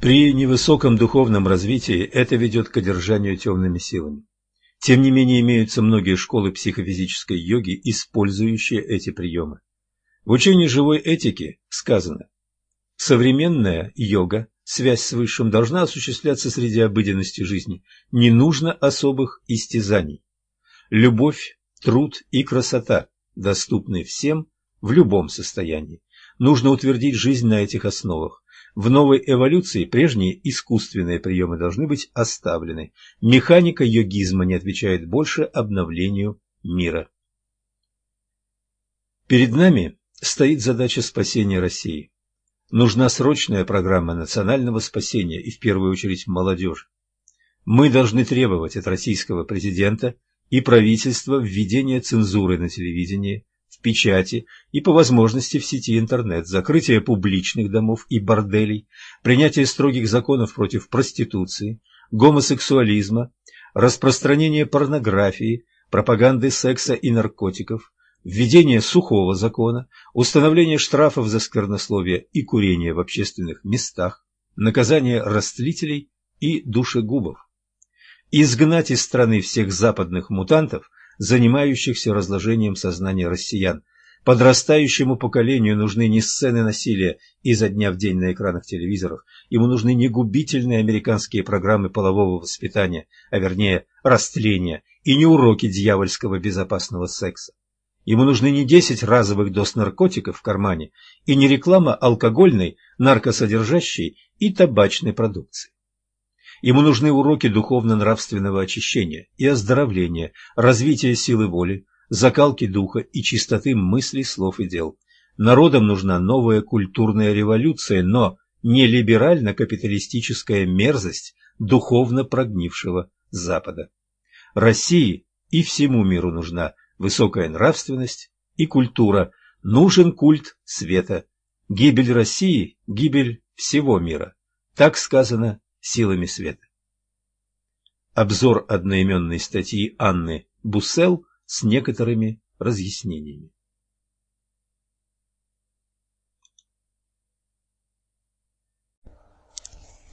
При невысоком духовном развитии это ведет к одержанию темными силами. Тем не менее, имеются многие школы психофизической йоги, использующие эти приемы. В учении живой этики сказано, современная йога, связь с Высшим, должна осуществляться среди обыденности жизни. Не нужно особых истязаний. Любовь, труд и красота доступны всем в любом состоянии. Нужно утвердить жизнь на этих основах. В новой эволюции прежние искусственные приемы должны быть оставлены. Механика йогизма не отвечает больше обновлению мира. Перед нами стоит задача спасения России. Нужна срочная программа национального спасения и в первую очередь молодежи. Мы должны требовать от российского президента и правительства введения цензуры на телевидении, печати и по возможности в сети интернет, закрытие публичных домов и борделей, принятие строгих законов против проституции, гомосексуализма, распространение порнографии, пропаганды секса и наркотиков, введение сухого закона, установление штрафов за сквернословие и курение в общественных местах, наказание растлителей и душегубов. Изгнать из страны всех западных мутантов, занимающихся разложением сознания россиян. Подрастающему поколению нужны не сцены насилия изо дня в день на экранах телевизоров, ему нужны не губительные американские программы полового воспитания, а вернее растления, и не уроки дьявольского безопасного секса. Ему нужны не 10 разовых доз наркотиков в кармане и не реклама алкогольной, наркосодержащей и табачной продукции. Ему нужны уроки духовно-нравственного очищения и оздоровления, развития силы воли, закалки духа и чистоты мыслей, слов и дел. Народам нужна новая культурная революция, но не либерально-капиталистическая мерзость духовно прогнившего Запада. России и всему миру нужна высокая нравственность и культура, нужен культ света. Гибель России – гибель всего мира. Так сказано силами света. Обзор одноименной статьи Анны Буссел с некоторыми разъяснениями.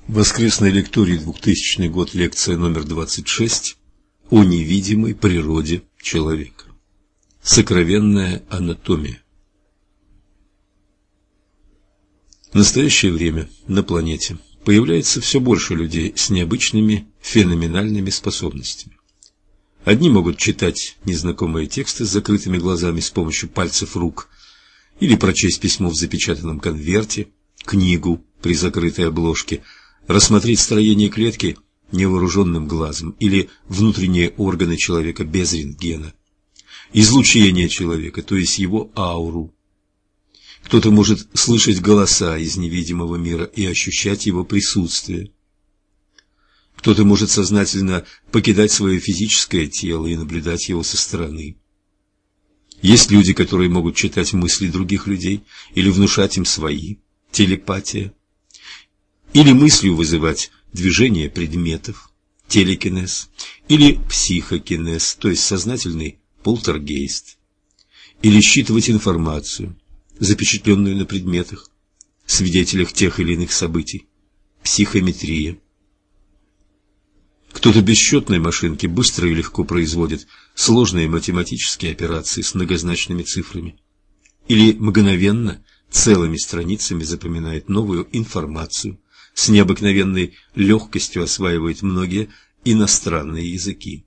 В воскресной лектории 2000 год лекция номер 26 о невидимой природе человека. Сокровенная анатомия. В настоящее время на планете появляется все больше людей с необычными феноменальными способностями. Одни могут читать незнакомые тексты с закрытыми глазами с помощью пальцев рук, или прочесть письмо в запечатанном конверте, книгу при закрытой обложке, рассмотреть строение клетки невооруженным глазом или внутренние органы человека без рентгена, излучение человека, то есть его ауру, кто-то может слышать голоса из невидимого мира и ощущать его присутствие. Кто-то может сознательно покидать свое физическое тело и наблюдать его со стороны. Есть люди, которые могут читать мысли других людей или внушать им свои, телепатия. Или мыслью вызывать движение предметов, телекинез, или психокинез, то есть сознательный полтергейст. Или считывать информацию, запечатленную на предметах, свидетелях тех или иных событий. Психометрия. Кто-то без счетной машинки быстро и легко производит сложные математические операции с многозначными цифрами. Или мгновенно целыми страницами запоминает новую информацию, с необыкновенной легкостью осваивает многие иностранные языки.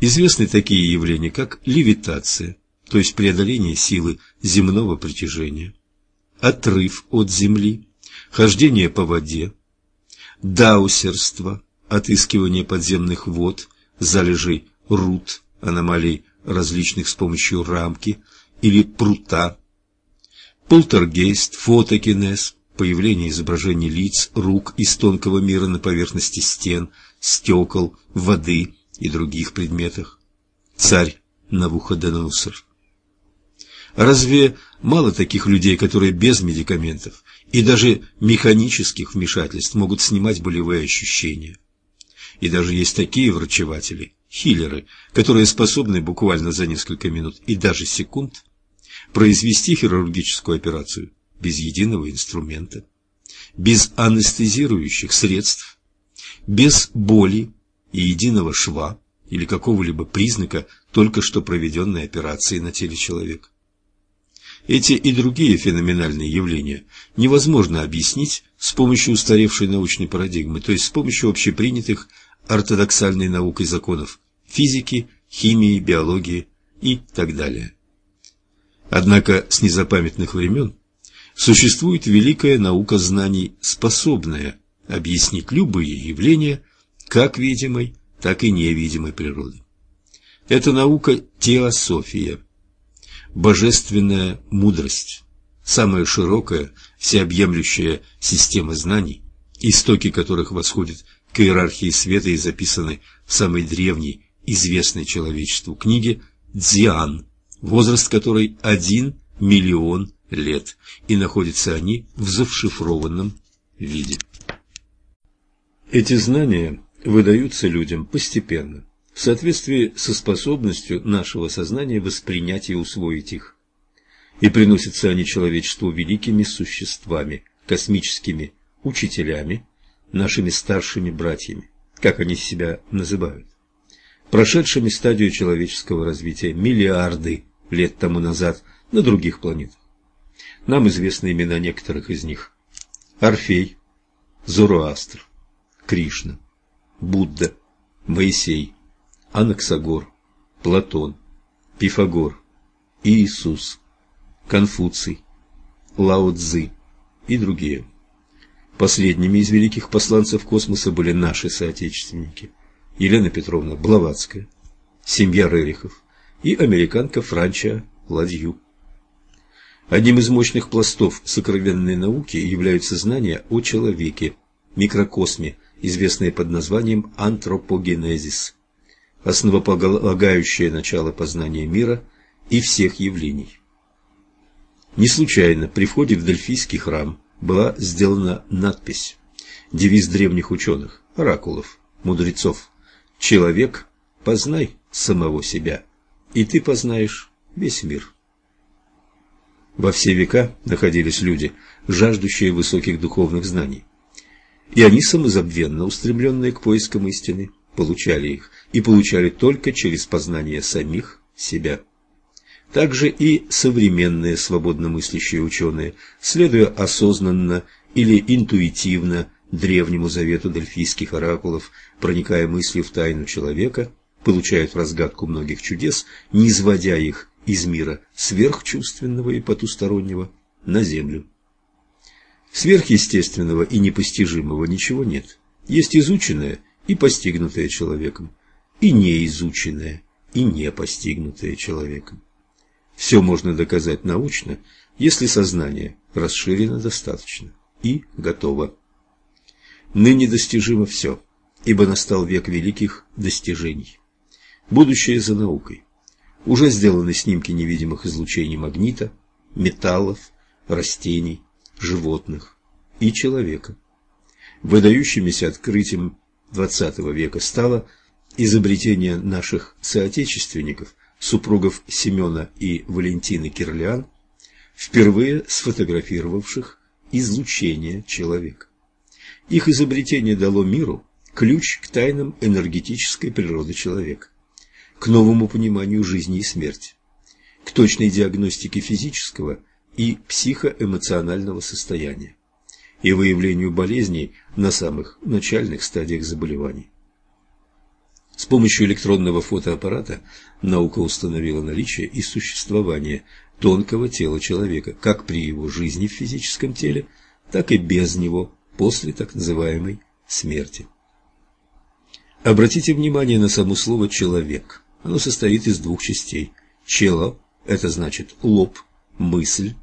Известны такие явления, как левитация, то есть преодоление силы земного притяжения, отрыв от земли, хождение по воде, даусерство, отыскивание подземных вод, залежей руд, аномалий различных с помощью рамки или прута, полтергейст, фотокинез, появление изображений лиц, рук из тонкого мира на поверхности стен, стекол, воды и других предметах. Царь Навуходоносор. Разве мало таких людей, которые без медикаментов и даже механических вмешательств могут снимать болевые ощущения? И даже есть такие врачеватели, хиллеры, которые способны буквально за несколько минут и даже секунд произвести хирургическую операцию без единого инструмента. без анестезирующих средств, без боли и единого шва или какого-либо признака только что проведенной операции на теле человека. Эти и другие феноменальные явления невозможно объяснить с помощью устаревшей научной парадигмы, то есть с помощью общепринятых ортодоксальной наукой законов физики, химии, биологии и так далее. Однако с незапамятных времен существует великая наука знаний, способная объяснить любые явления как видимой, так и невидимой природы. Это наука теософия, божественная мудрость, самая широкая, всеобъемлющая система знаний, истоки которых восходят к иерархии света и записаны в самой древней, известной человечеству книге «Дзиан», возраст которой один миллион лет, и находятся они в зашифрованном виде. Эти знания выдаются людям постепенно, в соответствии со способностью нашего сознания воспринять и усвоить их. И приносятся они человечеству великими существами, космическими учителями, нашими старшими братьями, как они себя называют, прошедшими стадию человеческого развития миллиарды лет тому назад на других планетах. Нам известны имена некоторых из них. Орфей, Зороастр, Кришна, Будда, Моисей, Анаксагор, Платон, Пифагор, Иисус, Конфуций, Лао Цзы и другие. Последними из великих посланцев космоса были наши соотечественники Елена Петровна Блаватская, семья Рерихов и американка Франча Ладью. Одним из мощных пластов сокровенной науки являются знания о человеке, микрокосме, известные под названием антропогенезис, основополагающее начало познания мира и всех явлений. Не случайно при входе в Дельфийский храм была сделана надпись, девиз древних ученых, оракулов, мудрецов «Человек, познай самого себя, и ты познаешь весь мир». Во все века находились люди, жаждущие высоких духовных знаний. И они, самозабвенно устремленные к поискам истины, получали их, и получали только через познание самих себя. Также и современные свободномыслящие ученые, следуя осознанно или интуитивно древнему завету дельфийских оракулов, проникая мыслью в тайну человека, получают разгадку многих чудес, не изводя их из мира сверхчувственного и потустороннего на землю. Сверхъестественного и непостижимого ничего нет. Есть изученное и постигнутое человеком, и неизученное, и не постигнутое человеком. Все можно доказать научно, если сознание расширено достаточно и готово. Ныне достижимо все, ибо настал век великих достижений. Будущее за наукой. Уже сделаны снимки невидимых излучений магнита, металлов, растений, животных и человека. Выдающимися открытием XX века стало изобретение наших соотечественников, супругов Семена и Валентины Кирлиан, впервые сфотографировавших излучение человека. Их изобретение дало миру ключ к тайнам энергетической природы человека к новому пониманию жизни и смерти, к точной диагностике физического и психоэмоционального состояния и выявлению болезней на самых начальных стадиях заболеваний. С помощью электронного фотоаппарата наука установила наличие и существование тонкого тела человека, как при его жизни в физическом теле, так и без него после так называемой смерти. Обратите внимание на само слово «человек». Оно состоит из двух частей. Чело – это значит лоб, мысль,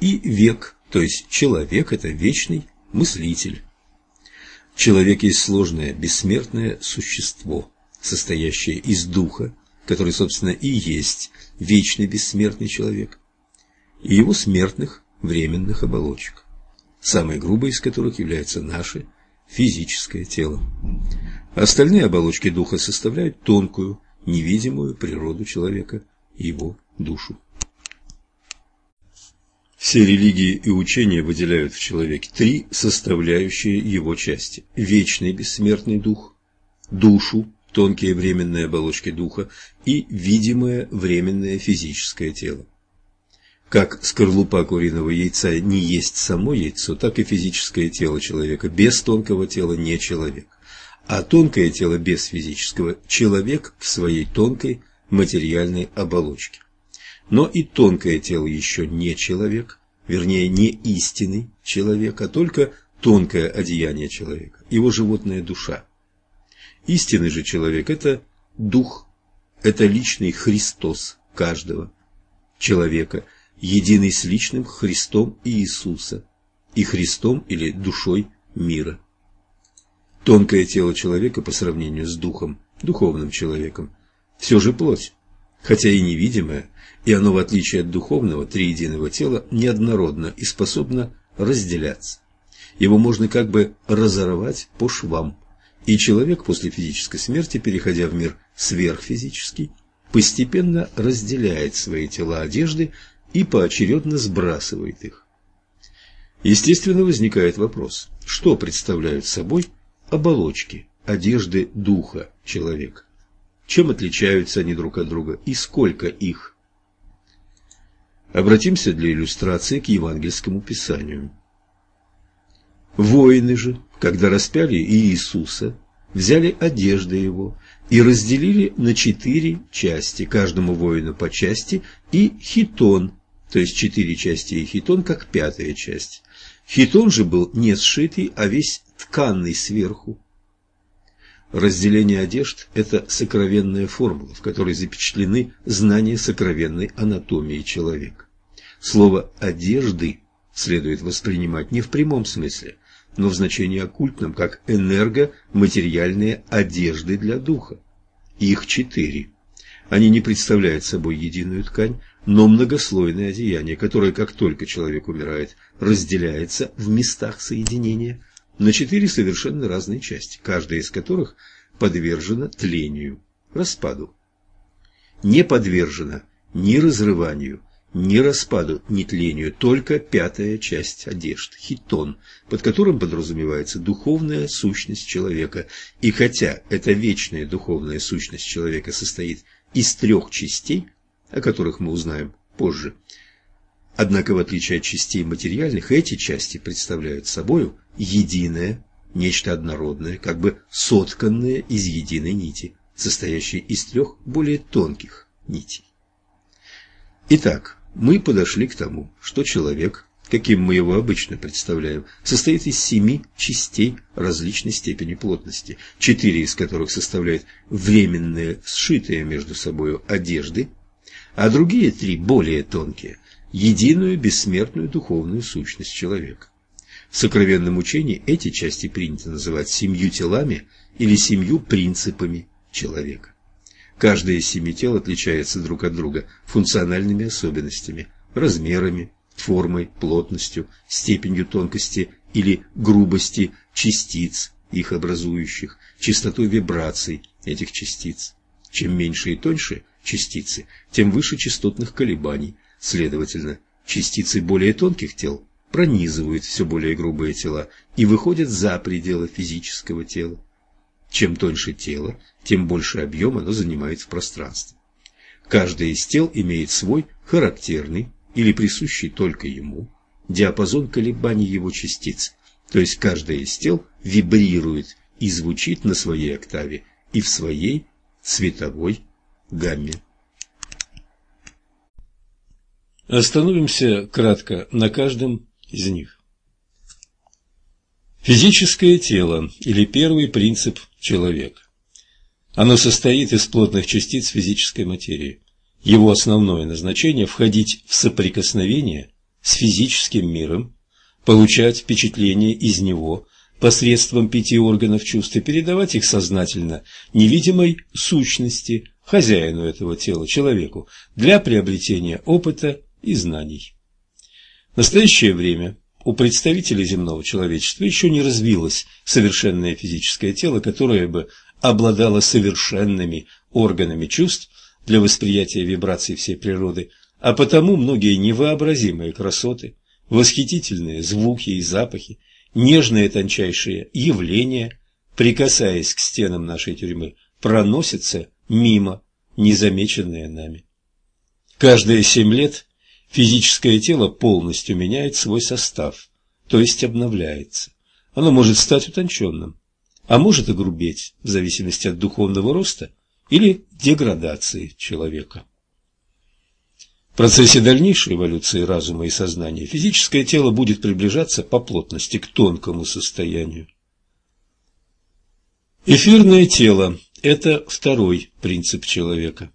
и век, то есть человек – это вечный мыслитель. Человек есть сложное, бессмертное существо, состоящее из духа, который, собственно, и есть вечный бессмертный человек, и его смертных временных оболочек, самой грубой из которых является наше физическое тело. Остальные оболочки духа составляют тонкую, невидимую природу человека его душу. Все религии и учения выделяют в человеке три составляющие его части – вечный бессмертный дух, душу, тонкие временные оболочки духа и видимое временное физическое тело. Как скорлупа куриного яйца не есть само яйцо, так и физическое тело человека без тонкого тела не человек. А тонкое тело без физического – человек в своей тонкой материальной оболочке. Но и тонкое тело еще не человек, вернее, не истинный человек, а только тонкое одеяние человека, его животная душа. Истинный же человек – это дух, это личный Христос каждого человека, единый с личным Христом Иисуса и Христом или душой мира. Тонкое тело человека по сравнению с духом, духовным человеком, все же плоть, хотя и невидимая, и оно, в отличие от духовного, триединого тела, неоднородно и способно разделяться. Его можно как бы разорвать по швам, и человек после физической смерти, переходя в мир сверхфизический, постепенно разделяет свои тела одежды и поочередно сбрасывает их. Естественно, возникает вопрос, что представляют собой оболочки одежды духа человека? Чем отличаются они друг от друга и сколько их? Обратимся для иллюстрации к евангельскому писанию. Воины же, когда распяли Иисуса, взяли одежды его и разделили на четыре части, каждому воину по части, и хитон, то есть четыре части и хитон, как пятая часть. Хитон же был не сшитый, а весь тканный сверху. Разделение одежд – это сокровенная формула, в которой запечатлены знания сокровенной анатомии человека. Слово «одежды» следует воспринимать не в прямом смысле, но в значении оккультном, как энергоматериальные одежды для духа. Их четыре. Они не представляют собой единую ткань, но многослойное одеяние, которое, как только человек умирает, разделяется в местах соединения – на четыре совершенно разные части, каждая из которых подвержена тлению, распаду. Не подвержена ни разрыванию, ни распаду, ни тлению, только пятая часть одежд, хитон, под которым подразумевается духовная сущность человека. И хотя эта вечная духовная сущность человека состоит из трех частей, о которых мы узнаем позже, Однако, в отличие от частей материальных, эти части представляют собою единое, нечто однородное, как бы сотканное из единой нити, состоящей из трех более тонких нитей. Итак, мы подошли к тому, что человек, каким мы его обычно представляем, состоит из семи частей различной степени плотности, четыре из которых составляют временные, сшитые между собой одежды, а другие три, более тонкие, единую бессмертную духовную сущность человека. В сокровенном учении эти части принято называть семью телами или семью принципами человека. Каждое из семи тел отличается друг от друга функциональными особенностями, размерами, формой, плотностью, степенью тонкости или грубости частиц, их образующих, частотой вибраций этих частиц. Чем меньше и тоньше частицы, тем выше частотных колебаний, Следовательно, частицы более тонких тел пронизывают все более грубые тела и выходят за пределы физического тела. Чем тоньше тело, тем больше объем оно занимает в пространстве. Каждое из тел имеет свой характерный или присущий только ему диапазон колебаний его частиц, то есть каждое из тел вибрирует и звучит на своей октаве и в своей цветовой гамме. Остановимся кратко на каждом из них. Физическое тело или первый принцип человека. Оно состоит из плотных частиц физической материи. Его основное назначение – входить в соприкосновение с физическим миром, получать впечатления из него посредством пяти органов чувств и передавать их сознательно невидимой сущности, хозяину этого тела, человеку, для приобретения опыта и знаний. В настоящее время у представителей земного человечества еще не развилось совершенное физическое тело, которое бы обладало совершенными органами чувств для восприятия вибраций всей природы, а потому многие невообразимые красоты, восхитительные звуки и запахи, нежные тончайшие явления, прикасаясь к стенам нашей тюрьмы, проносятся мимо, незамеченные нами. Каждые семь лет физическое тело полностью меняет свой состав, то есть обновляется. Оно может стать утонченным, а может и грубеть, в зависимости от духовного роста или деградации человека. В процессе дальнейшей эволюции разума и сознания физическое тело будет приближаться по плотности к тонкому состоянию. Эфирное тело – это второй принцип человека.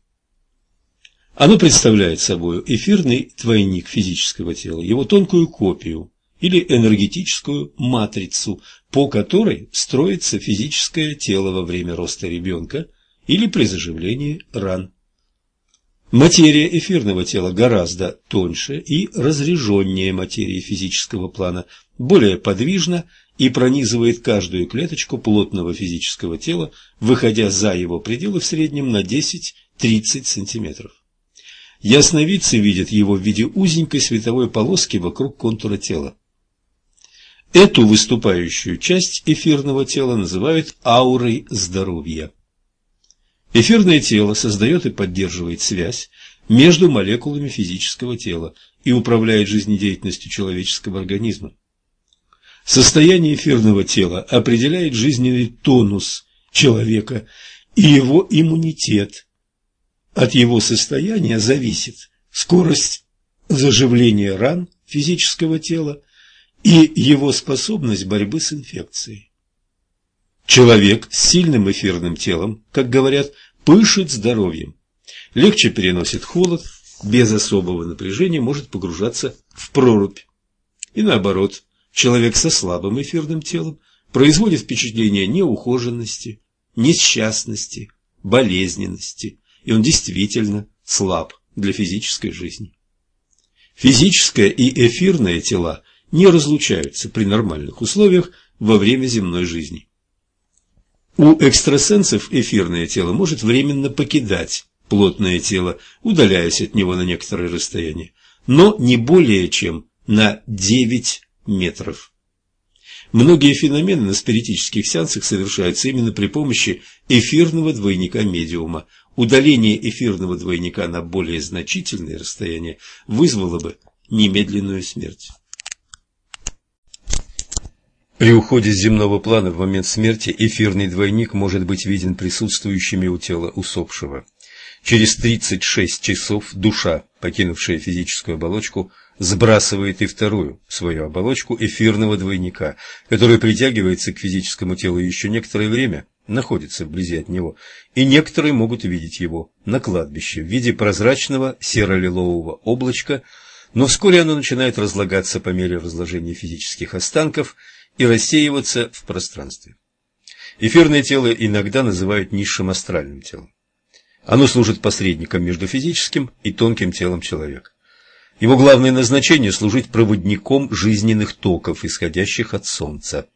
Оно представляет собой эфирный двойник физического тела, его тонкую копию или энергетическую матрицу, по которой строится физическое тело во время роста ребенка или при заживлении ран. Материя эфирного тела гораздо тоньше и разреженнее материи физического плана, более подвижна и пронизывает каждую клеточку плотного физического тела, выходя за его пределы в среднем на 10-30 см. Ясновидцы видят его в виде узенькой световой полоски вокруг контура тела. Эту выступающую часть эфирного тела называют аурой здоровья. Эфирное тело создает и поддерживает связь между молекулами физического тела и управляет жизнедеятельностью человеческого организма. Состояние эфирного тела определяет жизненный тонус человека и его иммунитет. От его состояния зависит скорость заживления ран физического тела и его способность борьбы с инфекцией. Человек с сильным эфирным телом, как говорят, пышет здоровьем, легче переносит холод, без особого напряжения может погружаться в прорубь. И наоборот, человек со слабым эфирным телом производит впечатление неухоженности, несчастности, болезненности, и он действительно слаб для физической жизни. Физическое и эфирное тела не разлучаются при нормальных условиях во время земной жизни. У экстрасенсов эфирное тело может временно покидать плотное тело, удаляясь от него на некоторое расстояние, но не более чем на 9 метров. Многие феномены на спиритических сеансах совершаются именно при помощи эфирного двойника медиума. Удаление эфирного двойника на более значительные расстояния вызвало бы немедленную смерть. При уходе с земного плана в момент смерти эфирный двойник может быть виден присутствующими у тела усопшего. Через 36 часов душа, покинувшая физическую оболочку, сбрасывает и вторую свою оболочку эфирного двойника, который притягивается к физическому телу еще некоторое время, находится вблизи от него, и некоторые могут видеть его на кладбище в виде прозрачного серо-лилового облачка, но вскоре оно начинает разлагаться по мере разложения физических останков – и рассеиваться в пространстве. Эфирное тело иногда называют низшим астральным телом. Оно служит посредником между физическим и тонким телом человека. Его главное назначение – служить проводником жизненных токов, исходящих от Солнца.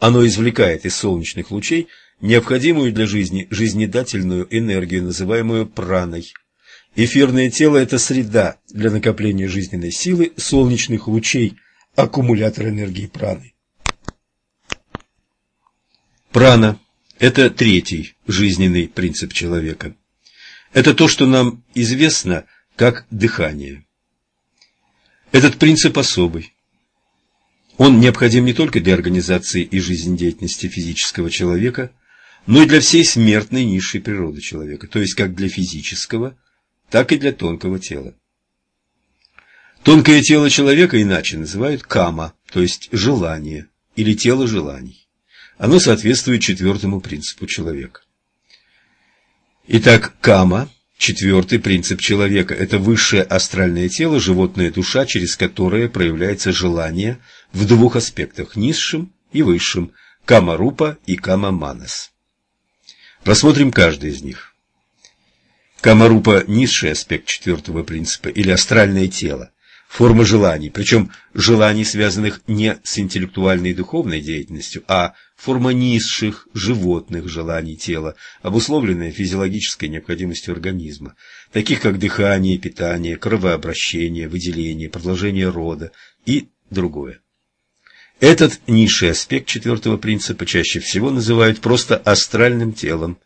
Оно извлекает из солнечных лучей необходимую для жизни жизнедательную энергию, называемую праной. Эфирное тело – это среда для накопления жизненной силы солнечных лучей, аккумулятор энергии праны. Прана – это третий жизненный принцип человека. Это то, что нам известно как дыхание. Этот принцип особый. Он необходим не только для организации и жизнедеятельности физического человека, но и для всей смертной низшей природы человека, то есть как для физического, так и для тонкого тела. Тонкое тело человека иначе называют кама, то есть желание или тело желаний. Оно соответствует четвертому принципу человека. Итак, кама, четвертый принцип человека, это высшее астральное тело, животная душа, через которое проявляется желание в двух аспектах – низшим и высшим – кама-рупа и кама-манас. Рассмотрим каждый из них. Кама-рупа – низший аспект четвертого принципа или астральное тело. форма желаний, причем желаний, связанных не с интеллектуальной и духовной деятельностью, а форма низших животных желаний тела, обусловленная физиологической необходимостью организма, таких как дыхание, питание, кровообращение, выделение, продолжение рода и другое. Этот низший аспект четвертого принципа чаще всего называют просто астральным телом.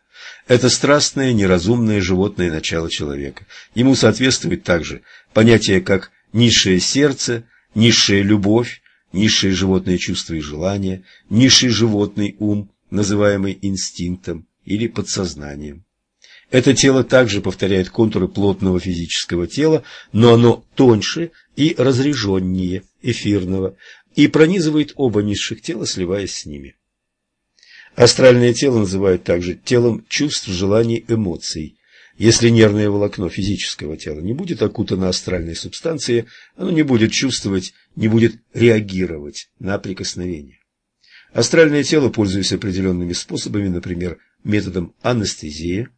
Это страстное, неразумное животное начало человека. Ему соответствует также понятие как низшее сердце, низшая любовь, низшие животные чувства и желания, низший животный ум, называемый инстинктом или подсознанием. Это тело также повторяет контуры плотного физического тела, но оно тоньше и разреженнее эфирного и пронизывает оба низших тела, сливаясь с ними. Астральное тело называют также телом чувств, желаний, эмоций. Если нервное волокно физического тела не будет окутано астральной субстанцией, оно не будет чувствовать, не будет реагировать на прикосновение. Астральное тело, пользуясь определенными способами, например, методом анестезии,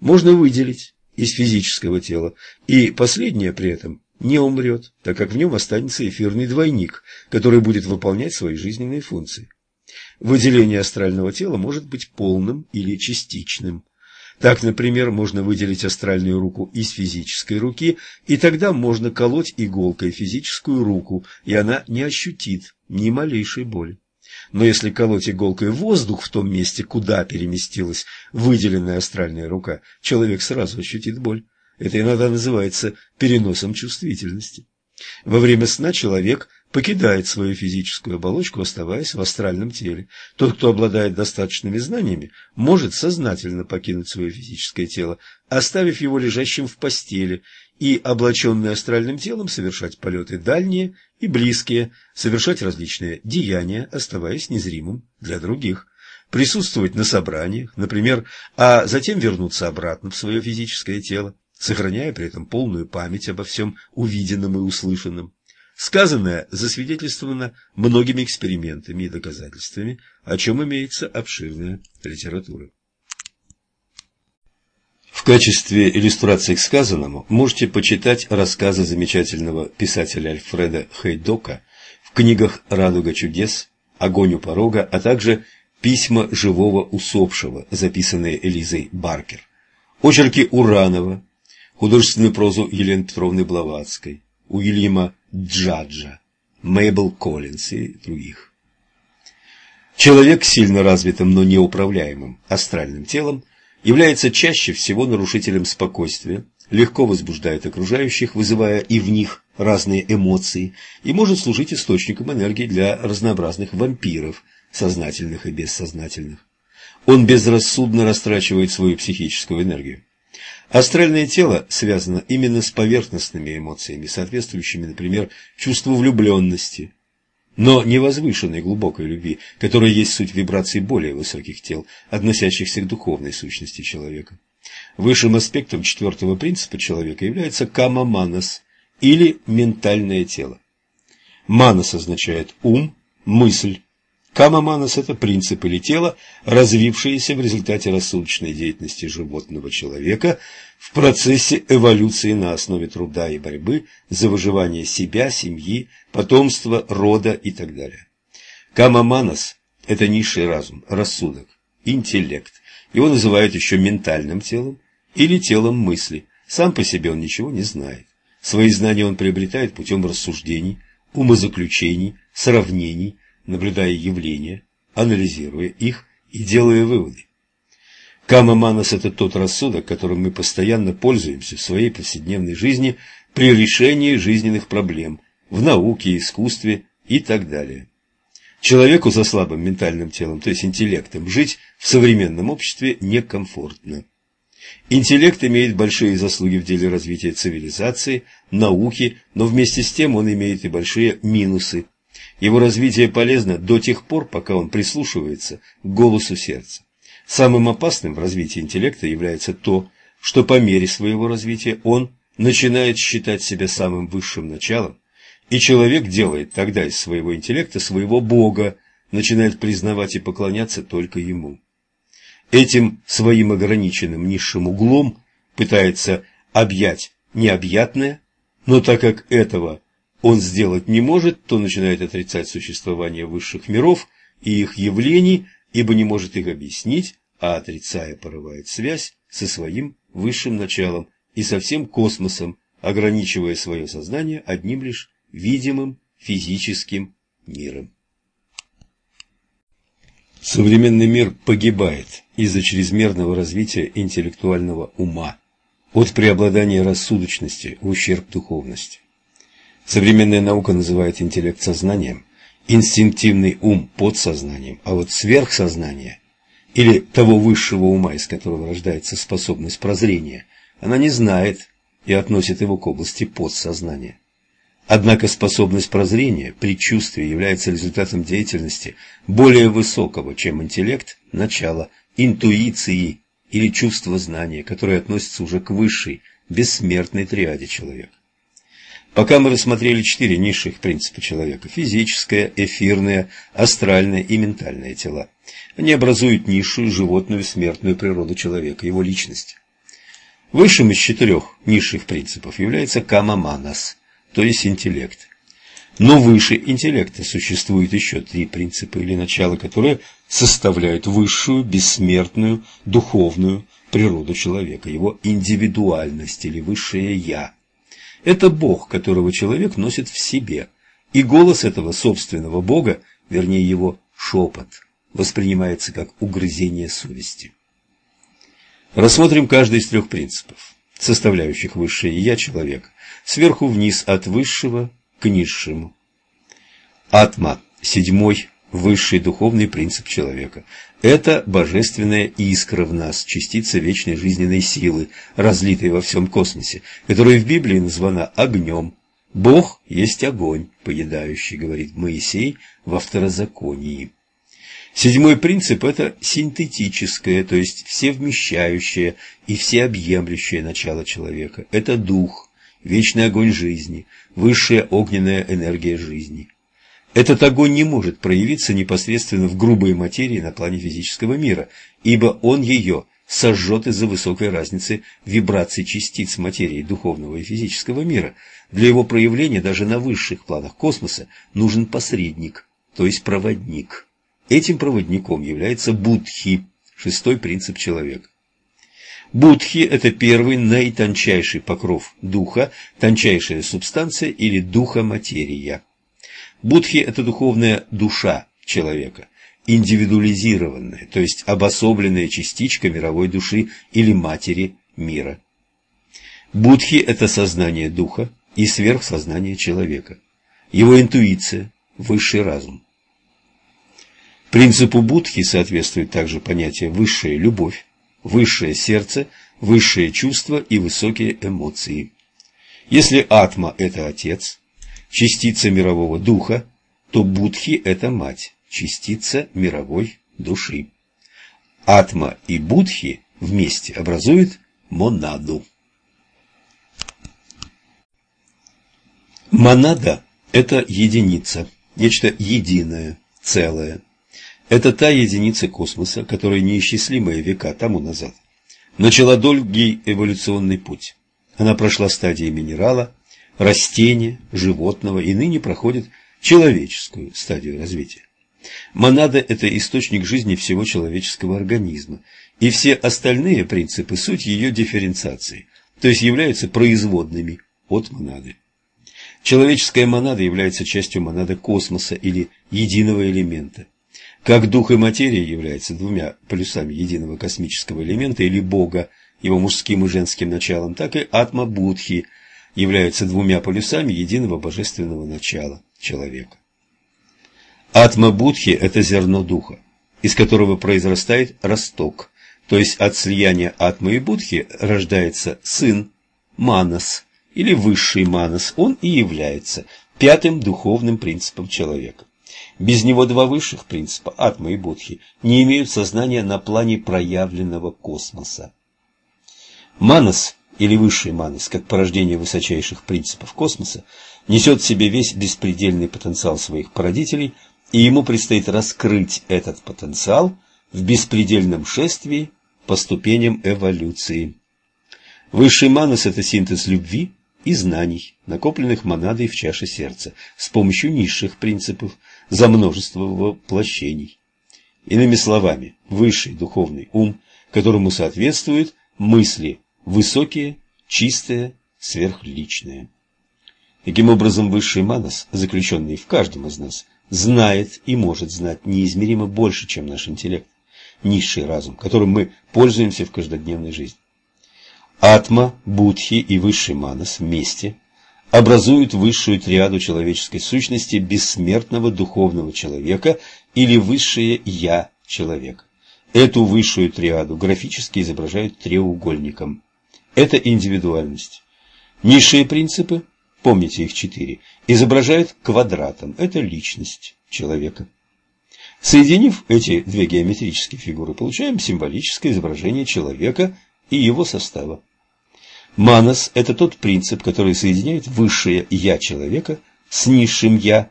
можно выделить из физического тела, и последнее при этом не умрет, так как в нем останется эфирный двойник, который будет выполнять свои жизненные функции. Выделение астрального тела может быть полным или частичным. Так, например, можно выделить астральную руку из физической руки, и тогда можно колоть иголкой физическую руку, и она не ощутит ни малейшей боли. Но если колоть иголкой воздух в том месте, куда переместилась выделенная астральная рука, человек сразу ощутит боль. Это иногда называется переносом чувствительности. Во время сна человек покидает свою физическую оболочку, оставаясь в астральном теле. Тот, кто обладает достаточными знаниями, может сознательно покинуть свое физическое тело, оставив его лежащим в постели, и, облаченный астральным телом, совершать полеты дальние и близкие, совершать различные деяния, оставаясь незримым для других, присутствовать на собраниях, например, а затем вернуться обратно в свое физическое тело, сохраняя при этом полную память обо всем увиденном и услышанном. Сказанное засвидетельствовано многими экспериментами и доказательствами, о чем имеется обширная литература. В качестве иллюстрации к сказанному можете почитать рассказы замечательного писателя Альфреда Хейдока в книгах «Радуга чудес», «Огонь у порога», а также «Письма живого усопшего», записанные Элизой Баркер, очерки Уранова, художественную прозу Елены Петровны Блаватской, Уильяма Джаджа, Мейбл Коллинс и других. Человек с сильно развитым, но неуправляемым астральным телом является чаще всего нарушителем спокойствия, легко возбуждает окружающих, вызывая и в них разные эмоции, и может служить источником энергии для разнообразных вампиров, сознательных и бессознательных. Он безрассудно растрачивает свою психическую энергию. Астральное тело связано именно с поверхностными эмоциями, соответствующими, например, чувству влюбленности, но не возвышенной глубокой любви, которая есть суть вибраций более высоких тел, относящихся к духовной сущности человека. Высшим аспектом четвертого принципа человека является кама-манас, или ментальное тело. Манас означает ум, мысль, Кама-манас – это принцип или тело, развившееся в результате рассудочной деятельности животного человека в процессе эволюции на основе труда и борьбы за выживание себя, семьи, потомства, рода и так далее. Кама-манас – это низший разум, рассудок, интеллект. Его называют еще ментальным телом или телом мысли. Сам по себе он ничего не знает. Свои знания он приобретает путем рассуждений, умозаключений, сравнений – наблюдая явления, анализируя их и делая выводы. Кама-манас – это тот рассудок, которым мы постоянно пользуемся в своей повседневной жизни при решении жизненных проблем, в науке, искусстве и так далее. Человеку со слабым ментальным телом, то есть интеллектом, жить в современном обществе некомфортно. Интеллект имеет большие заслуги в деле развития цивилизации, науки, но вместе с тем он имеет и большие минусы его развитие полезно до тех пор, пока он прислушивается к голосу сердца. Самым опасным в развитии интеллекта является то, что по мере своего развития он начинает считать себя самым высшим началом, и человек делает тогда из своего интеллекта своего Бога, начинает признавать и поклоняться только ему. Этим своим ограниченным низшим углом пытается объять необъятное, но так как этого он сделать не может, то начинает отрицать существование высших миров и их явлений, ибо не может их объяснить, а отрицая порывает связь со своим высшим началом и со всем космосом, ограничивая свое сознание одним лишь видимым физическим миром. Современный мир погибает из-за чрезмерного развития интеллектуального ума, от преобладания рассудочности в ущерб духовности. Современная наука называет интеллект сознанием, инстинктивный ум подсознанием, а вот сверхсознание или того высшего ума, из которого рождается способность прозрения, она не знает и относит его к области подсознания. Однако способность прозрения, предчувствия является результатом деятельности более высокого, чем интеллект, начала, интуиции или чувства знания, которое относится уже к высшей, бессмертной триаде человека. Пока мы рассмотрели четыре низших принципа человека – физическое, эфирное, астральное и ментальное тела. Они образуют низшую животную смертную природу человека, его личность. Высшим из четырех низших принципов является камаманас, то есть интеллект. Но выше интеллекта существует еще три принципа или начала, которые составляют высшую, бессмертную, духовную природу человека, его индивидуальность или высшее «я». Это Бог, которого человек носит в себе, и голос этого собственного Бога, вернее его шепот, воспринимается как угрызение совести. Рассмотрим каждый из трех принципов, составляющих высшее «я» человека сверху вниз от высшего к низшему. Атма – седьмой высший духовный принцип человека. Это божественная искра в нас, частица вечной жизненной силы, разлитой во всем космосе, которая в Библии названа огнем. Бог есть огонь, поедающий, говорит Моисей во второзаконии. Седьмой принцип – это синтетическое, то есть всевмещающее и всеобъемлющее начало человека. Это дух, вечный огонь жизни, высшая огненная энергия жизни. Этот огонь не может проявиться непосредственно в грубой материи на плане физического мира, ибо он ее сожжет из-за высокой разницы вибраций частиц материи духовного и физического мира. Для его проявления даже на высших планах космоса нужен посредник, то есть проводник. Этим проводником является Будхи, шестой принцип человека. Будхи – это первый наитончайший покров духа, тончайшая субстанция или духа-материя. Будхи – это духовная душа человека, индивидуализированная, то есть обособленная частичка мировой души или матери мира. Будхи – это сознание духа и сверхсознание человека, его интуиция, высший разум. Принципу Будхи соответствует также понятие «высшая любовь», высшее сердце, высшие чувства и высокие эмоции. Если атма – это отец, частица мирового духа, то будхи – это мать, частица мировой души. Атма и будхи вместе образуют монаду. Монада – это единица, нечто единое, целое. Это та единица космоса, которая неисчислимые века тому назад начала долгий эволюционный путь. Она прошла стадии минерала, растения, животного и ныне проходит человеческую стадию развития. Монада – это источник жизни всего человеческого организма, и все остальные принципы – суть ее дифференциации, то есть являются производными от монады. Человеческая монада является частью монады космоса или единого элемента – как дух и материя являются двумя полюсами единого космического элемента или Бога, его мужским и женским началом, так и Атма Будхи являются двумя полюсами единого божественного начала человека. Атма Будхи – это зерно духа, из которого произрастает росток, то есть от слияния Атмы и Будхи рождается сын Манас или высший Манас, он и является пятым духовным принципом человека. Без него два высших принципа, атма и будхи, не имеют сознания на плане проявленного космоса. Манас, или высший манас, как порождение высочайших принципов космоса, несет в себе весь беспредельный потенциал своих породителей, и ему предстоит раскрыть этот потенциал в беспредельном шествии по ступеням эволюции. Высший манас – это синтез любви, и знаний, накопленных монадой в чаше сердца, с помощью низших принципов, за множество воплощений. Иными словами, высший духовный ум, которому соответствуют мысли высокие, чистые, сверхличные. Таким образом, высший манас, заключенный в каждом из нас, знает и может знать неизмеримо больше, чем наш интеллект, низший разум, которым мы пользуемся в каждодневной жизни. Атма, Будхи и высший манас вместе образуют высшую триаду человеческой сущности бессмертного духовного человека или высшее «я» человека. Эту высшую триаду графически изображают треугольником. Это индивидуальность. Низшие принципы, помните их четыре, изображают квадратом. Это личность человека. Соединив эти две геометрические фигуры, получаем символическое изображение человека и его состава. Манас – это тот принцип, который соединяет высшее «я» человека с низшим «я»,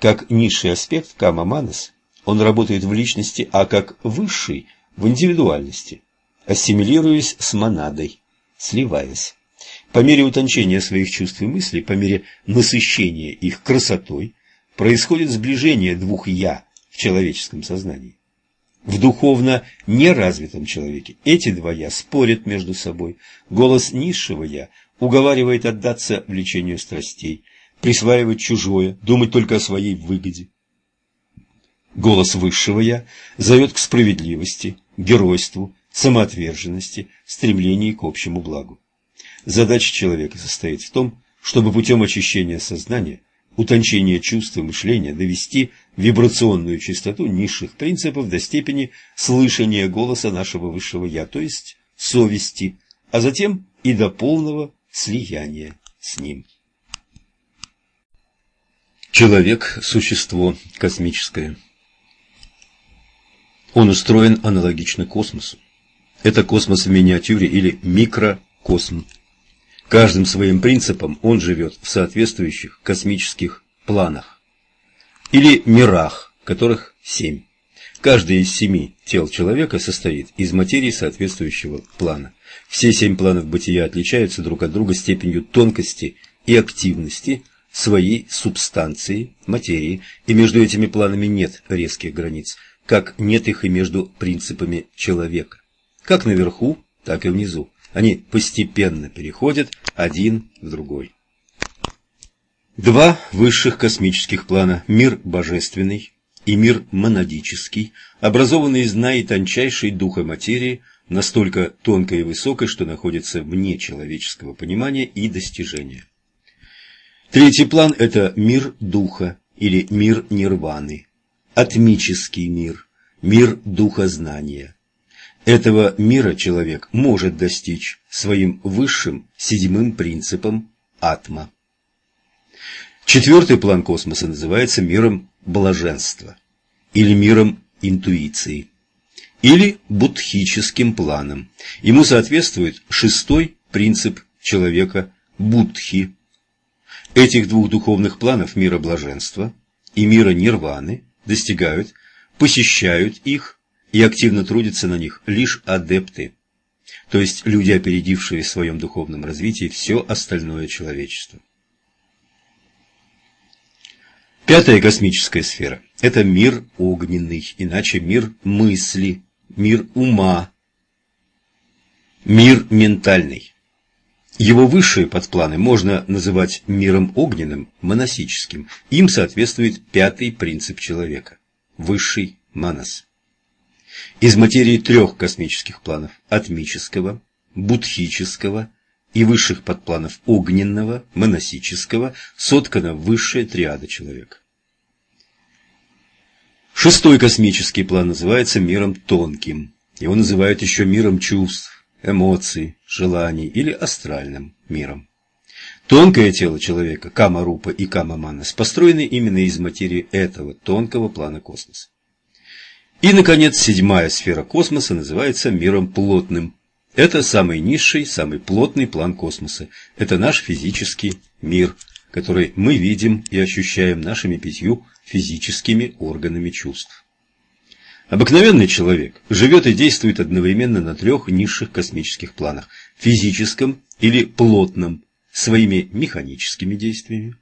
как низший аспект кама-манас. Он работает в личности, а как высший – в индивидуальности, ассимилируясь с монадой, сливаясь. По мере утончения своих чувств и мыслей, по мере насыщения их красотой, происходит сближение двух «я» в человеческом сознании. В духовно неразвитом человеке эти два «я» спорят между собой. Голос низшего «я» уговаривает отдаться влечению страстей, присваивать чужое, думать только о своей выгоде. Голос высшего «я» зовет к справедливости, геройству, самоотверженности, стремлении к общему благу. Задача человека состоит в том, чтобы путем очищения сознания – утончение чувств и мышления довести вибрационную частоту низших принципов до степени слышания голоса нашего высшего «я», то есть совести, а затем и до полного слияния с ним. Человек – существо космическое. Он устроен аналогично космосу. Это космос в миниатюре или микрокосм. Каждым своим принципом он живет в соответствующих космических планах или мирах, которых семь. Каждый из семи тел человека состоит из материи соответствующего плана. Все семь планов бытия отличаются друг от друга степенью тонкости и активности своей субстанции, материи, и между этими планами нет резких границ, как нет их и между принципами человека. Как наверху, так и внизу. Они постепенно переходят один в другой. Два высших космических плана – мир божественный и мир монадический, образованы из наитончайшей духа материи, настолько тонкой и высокой, что находится вне человеческого понимания и достижения. Третий план – это мир духа или мир нирваны, атмический мир, мир духа знания. Этого мира человек может достичь своим высшим седьмым принципом атма. Четвертый план космоса называется миром блаженства или миром интуиции или будхическим планом. Ему соответствует шестой принцип человека – будхи. Этих двух духовных планов мира блаженства и мира нирваны достигают, посещают их и активно трудятся на них лишь адепты, то есть люди, опередившие в своем духовном развитии все остальное человечество. Пятая космическая сфера – это мир огненный, иначе мир мысли, мир ума, мир ментальный. Его высшие подпланы можно называть миром огненным, монасическим. Им соответствует пятый принцип человека – высший манас из материи трех космических планов – атмического, будхического и высших подпланов огненного, моносического, соткана высшая триада человека. Шестой космический план называется миром тонким. Его называют еще миром чувств, эмоций, желаний или астральным миром. Тонкое тело человека, кама-рупа и кама-манас, построены именно из материи этого тонкого плана космоса. И, наконец, седьмая сфера космоса называется миром плотным. Это самый низший, самый плотный план космоса. Это наш физический мир, который мы видим и ощущаем нашими пятью физическими органами чувств. Обыкновенный человек живет и действует одновременно на трех низших космических планах – физическом или плотном, своими механическими действиями,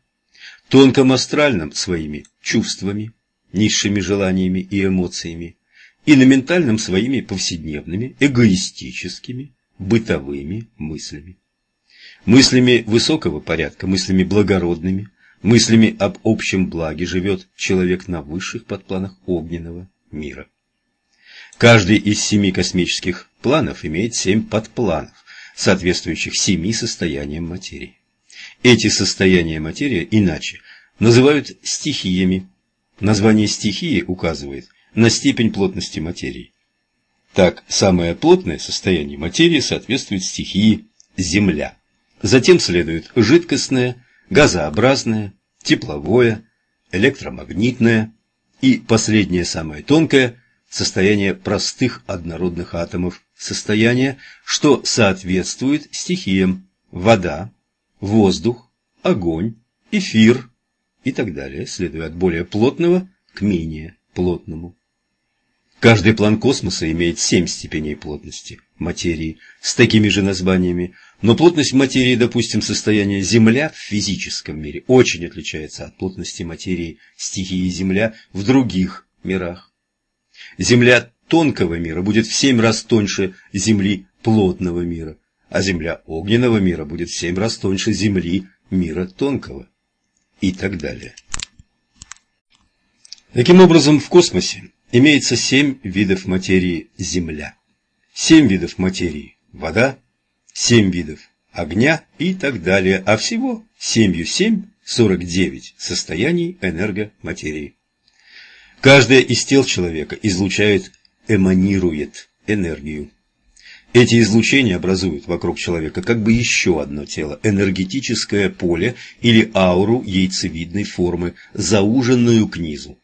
тонком астральном своими чувствами, низшими желаниями и эмоциями, и на ментальном своими повседневными, эгоистическими, бытовыми мыслями. Мыслями высокого порядка, мыслями благородными, мыслями об общем благе живет человек на высших подпланах огненного мира. Каждый из семи космических планов имеет семь подпланов, соответствующих семи состояниям материи. Эти состояния материи иначе называют стихиями. Название стихии указывает на степень плотности материи. Так, самое плотное состояние материи соответствует стихии Земля. Затем следует жидкостное, газообразное, тепловое, электромагнитное и последнее самое тонкое состояние простых однородных атомов, состояние, что соответствует стихиям вода, воздух, огонь, эфир и так далее, следуя от более плотного к менее плотному. Каждый план космоса имеет семь степеней плотности материи с такими же названиями, но плотность материи, допустим, состояние Земля в физическом мире очень отличается от плотности материи стихии Земля в других мирах. Земля тонкого мира будет в семь раз тоньше Земли плотного мира, а Земля огненного мира будет в семь раз тоньше Земли мира тонкого и так далее. Таким образом, в космосе имеется семь видов материи Земля, семь видов материи вода, семь видов огня и так далее, а всего семью семь сорок девять состояний энергоматерии. Каждое из тел человека излучает, эманирует энергию. Эти излучения образуют вокруг человека как бы еще одно тело, энергетическое поле или ауру яйцевидной формы, зауженную к низу.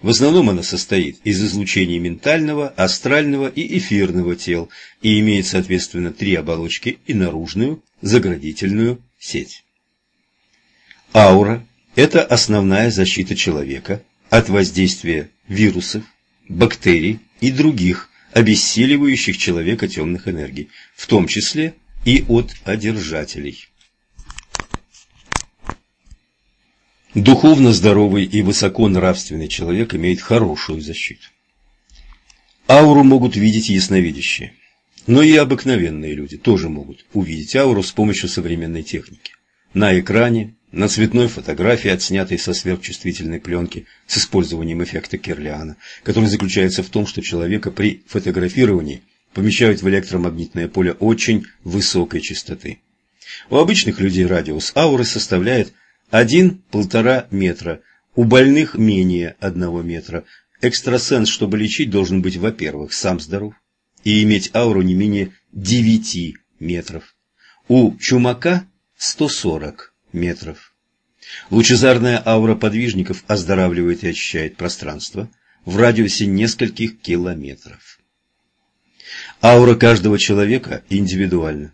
В основном она состоит из излучений ментального, астрального и эфирного тел и имеет, соответственно, три оболочки и наружную, заградительную сеть. Аура – это основная защита человека от воздействия вирусов, бактерий и других обессиливающих человека темных энергий, в том числе и от одержателей. Духовно здоровый и высоко нравственный человек имеет хорошую защиту. Ауру могут видеть ясновидящие, но и обыкновенные люди тоже могут увидеть ауру с помощью современной техники. На экране, на цветной фотографии, отснятой со сверхчувствительной пленки с использованием эффекта Керлиана, который заключается в том, что человека при фотографировании помещают в электромагнитное поле очень высокой частоты. У обычных людей радиус ауры составляет один-полтора метра, у больных менее одного метра. Экстрасенс, чтобы лечить, должен быть, во-первых, сам здоров и иметь ауру не менее девяти метров. У чумака 140 метров. Лучезарная аура подвижников оздоравливает и очищает пространство в радиусе нескольких километров. Аура каждого человека индивидуальна,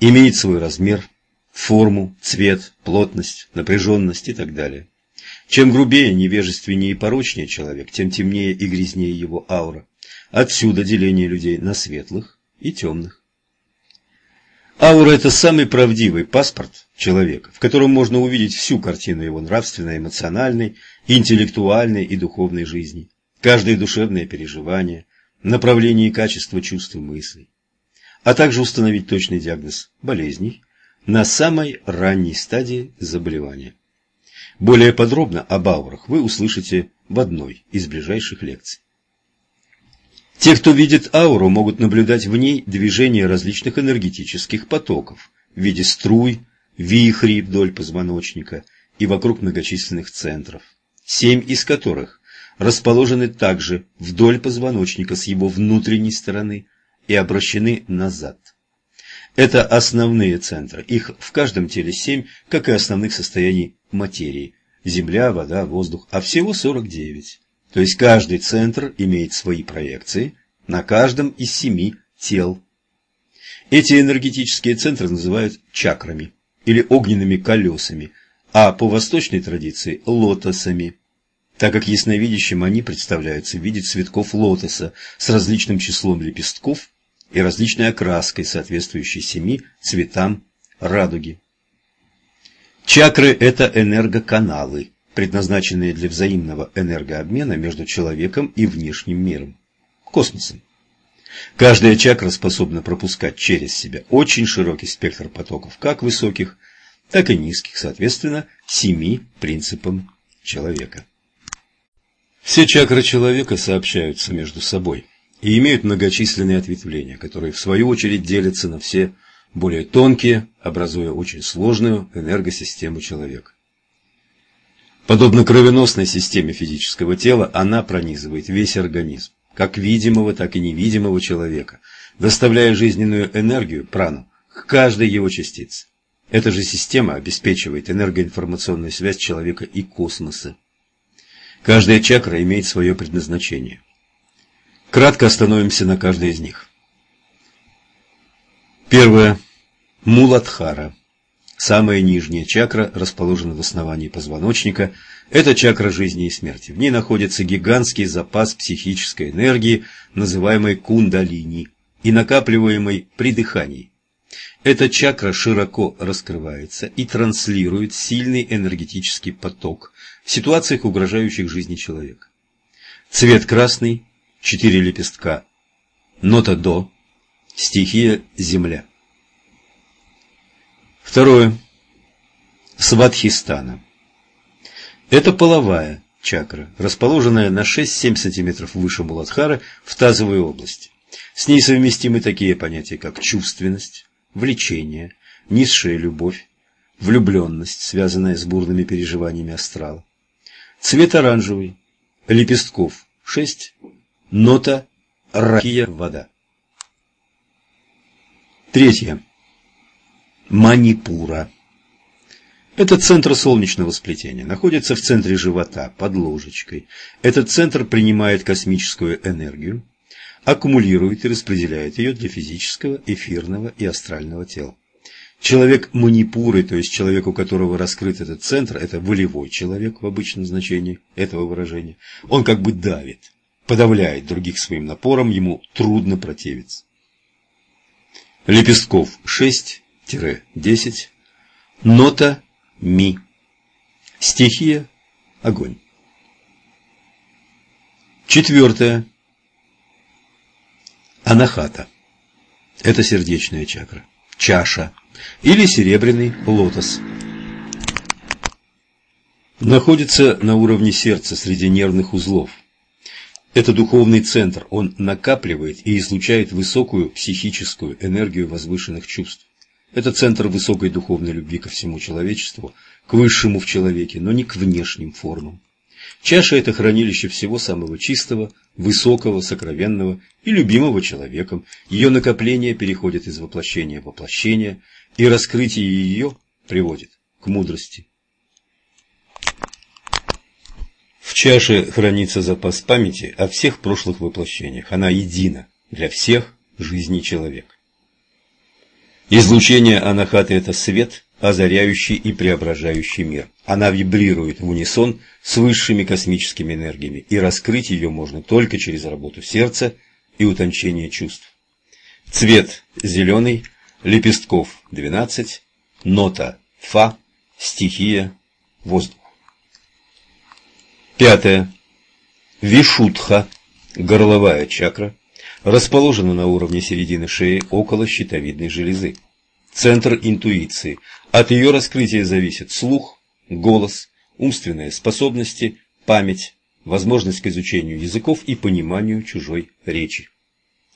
имеет свой размер, форму, цвет, плотность, напряженность и так далее. Чем грубее, невежественнее и порочнее человек, тем темнее и грязнее его аура. Отсюда деление людей на светлых и темных. Аура – это самый правдивый паспорт человека, в котором можно увидеть всю картину его нравственной, эмоциональной, интеллектуальной и духовной жизни, каждое душевное переживание, направление и качество чувств и мыслей, а также установить точный диагноз болезней, на самой ранней стадии заболевания. Более подробно об аурах вы услышите в одной из ближайших лекций. Те, кто видит ауру, могут наблюдать в ней движение различных энергетических потоков в виде струй, вихрей вдоль позвоночника и вокруг многочисленных центров, семь из которых расположены также вдоль позвоночника с его внутренней стороны и обращены назад. Это основные центры. Их в каждом теле семь, как и основных состояний материи. Земля, вода, воздух. А всего 49. То есть каждый центр имеет свои проекции на каждом из семи тел. Эти энергетические центры называют чакрами или огненными колесами, а по восточной традиции – лотосами. Так как ясновидящим они представляются в виде цветков лотоса с различным числом лепестков и различной окраской, соответствующей семи цветам радуги. Чакры – это энергоканалы, предназначенные для взаимного энергообмена между человеком и внешним миром, космосом. Каждая чакра способна пропускать через себя очень широкий спектр потоков, как высоких, так и низких, соответственно, семи принципам человека. Все чакры человека сообщаются между собой и имеют многочисленные ответвления, которые в свою очередь делятся на все более тонкие, образуя очень сложную энергосистему человека. Подобно кровеносной системе физического тела, она пронизывает весь организм, как видимого, так и невидимого человека, доставляя жизненную энергию, прану, к каждой его частице. Эта же система обеспечивает энергоинформационную связь человека и космоса. Каждая чакра имеет свое предназначение. Кратко остановимся на каждой из них. Первое. Муладхара. Самая нижняя чакра расположена в основании позвоночника. Это чакра жизни и смерти. В ней находится гигантский запас психической энергии, называемой кундалини, и накапливаемой при дыхании. Эта чакра широко раскрывается и транслирует сильный энергетический поток в ситуациях, угрожающих жизни человека. Цвет красный, четыре лепестка, нота до, стихия земля. Второе. Свадхистана. Это половая чакра, расположенная на 6-7 см выше Муладхара в тазовой области. С ней совместимы такие понятия, как чувственность, влечение, низшая любовь, влюбленность, связанная с бурными переживаниями астрала. Цвет оранжевый, лепестков 6, нота ракия вода. Третье. Манипура. Это центр солнечного сплетения, находится в центре живота, под ложечкой. Этот центр принимает космическую энергию, аккумулирует и распределяет ее для физического, эфирного и астрального тела. Человек манипуры, то есть человек, у которого раскрыт этот центр, это волевой человек в обычном значении этого выражения. Он как бы давит, подавляет других своим напором, ему трудно противиться. Лепестков 6, 10. Нота ми. Стихия – огонь. Четвертое. Анахата. Это сердечная чакра. Чаша. Или серебряный лотос. Находится на уровне сердца среди нервных узлов. Это духовный центр, он накапливает и излучает высокую психическую энергию возвышенных чувств. Это центр высокой духовной любви ко всему человечеству, к высшему в человеке, но не к внешним формам. Чаша – это хранилище всего самого чистого, высокого, сокровенного и любимого человеком. Ее накопление переходит из воплощения в воплощение, и раскрытие ее приводит к мудрости. В чаше хранится запас памяти о всех прошлых воплощениях. Она едина для всех жизней человека. Излучение анахаты – это свет, озаряющий и преображающий мир. Она вибрирует в унисон с высшими космическими энергиями, и раскрыть ее можно только через работу сердца и утончение чувств. Цвет – зеленый, лепестков – 12, нота – фа, стихия – воздух. Пятое. Вишутха, горловая чакра, расположена на уровне середины шеи около щитовидной железы. Центр интуиции. От ее раскрытия зависит слух, голос, умственные способности, память, возможность к изучению языков и пониманию чужой речи.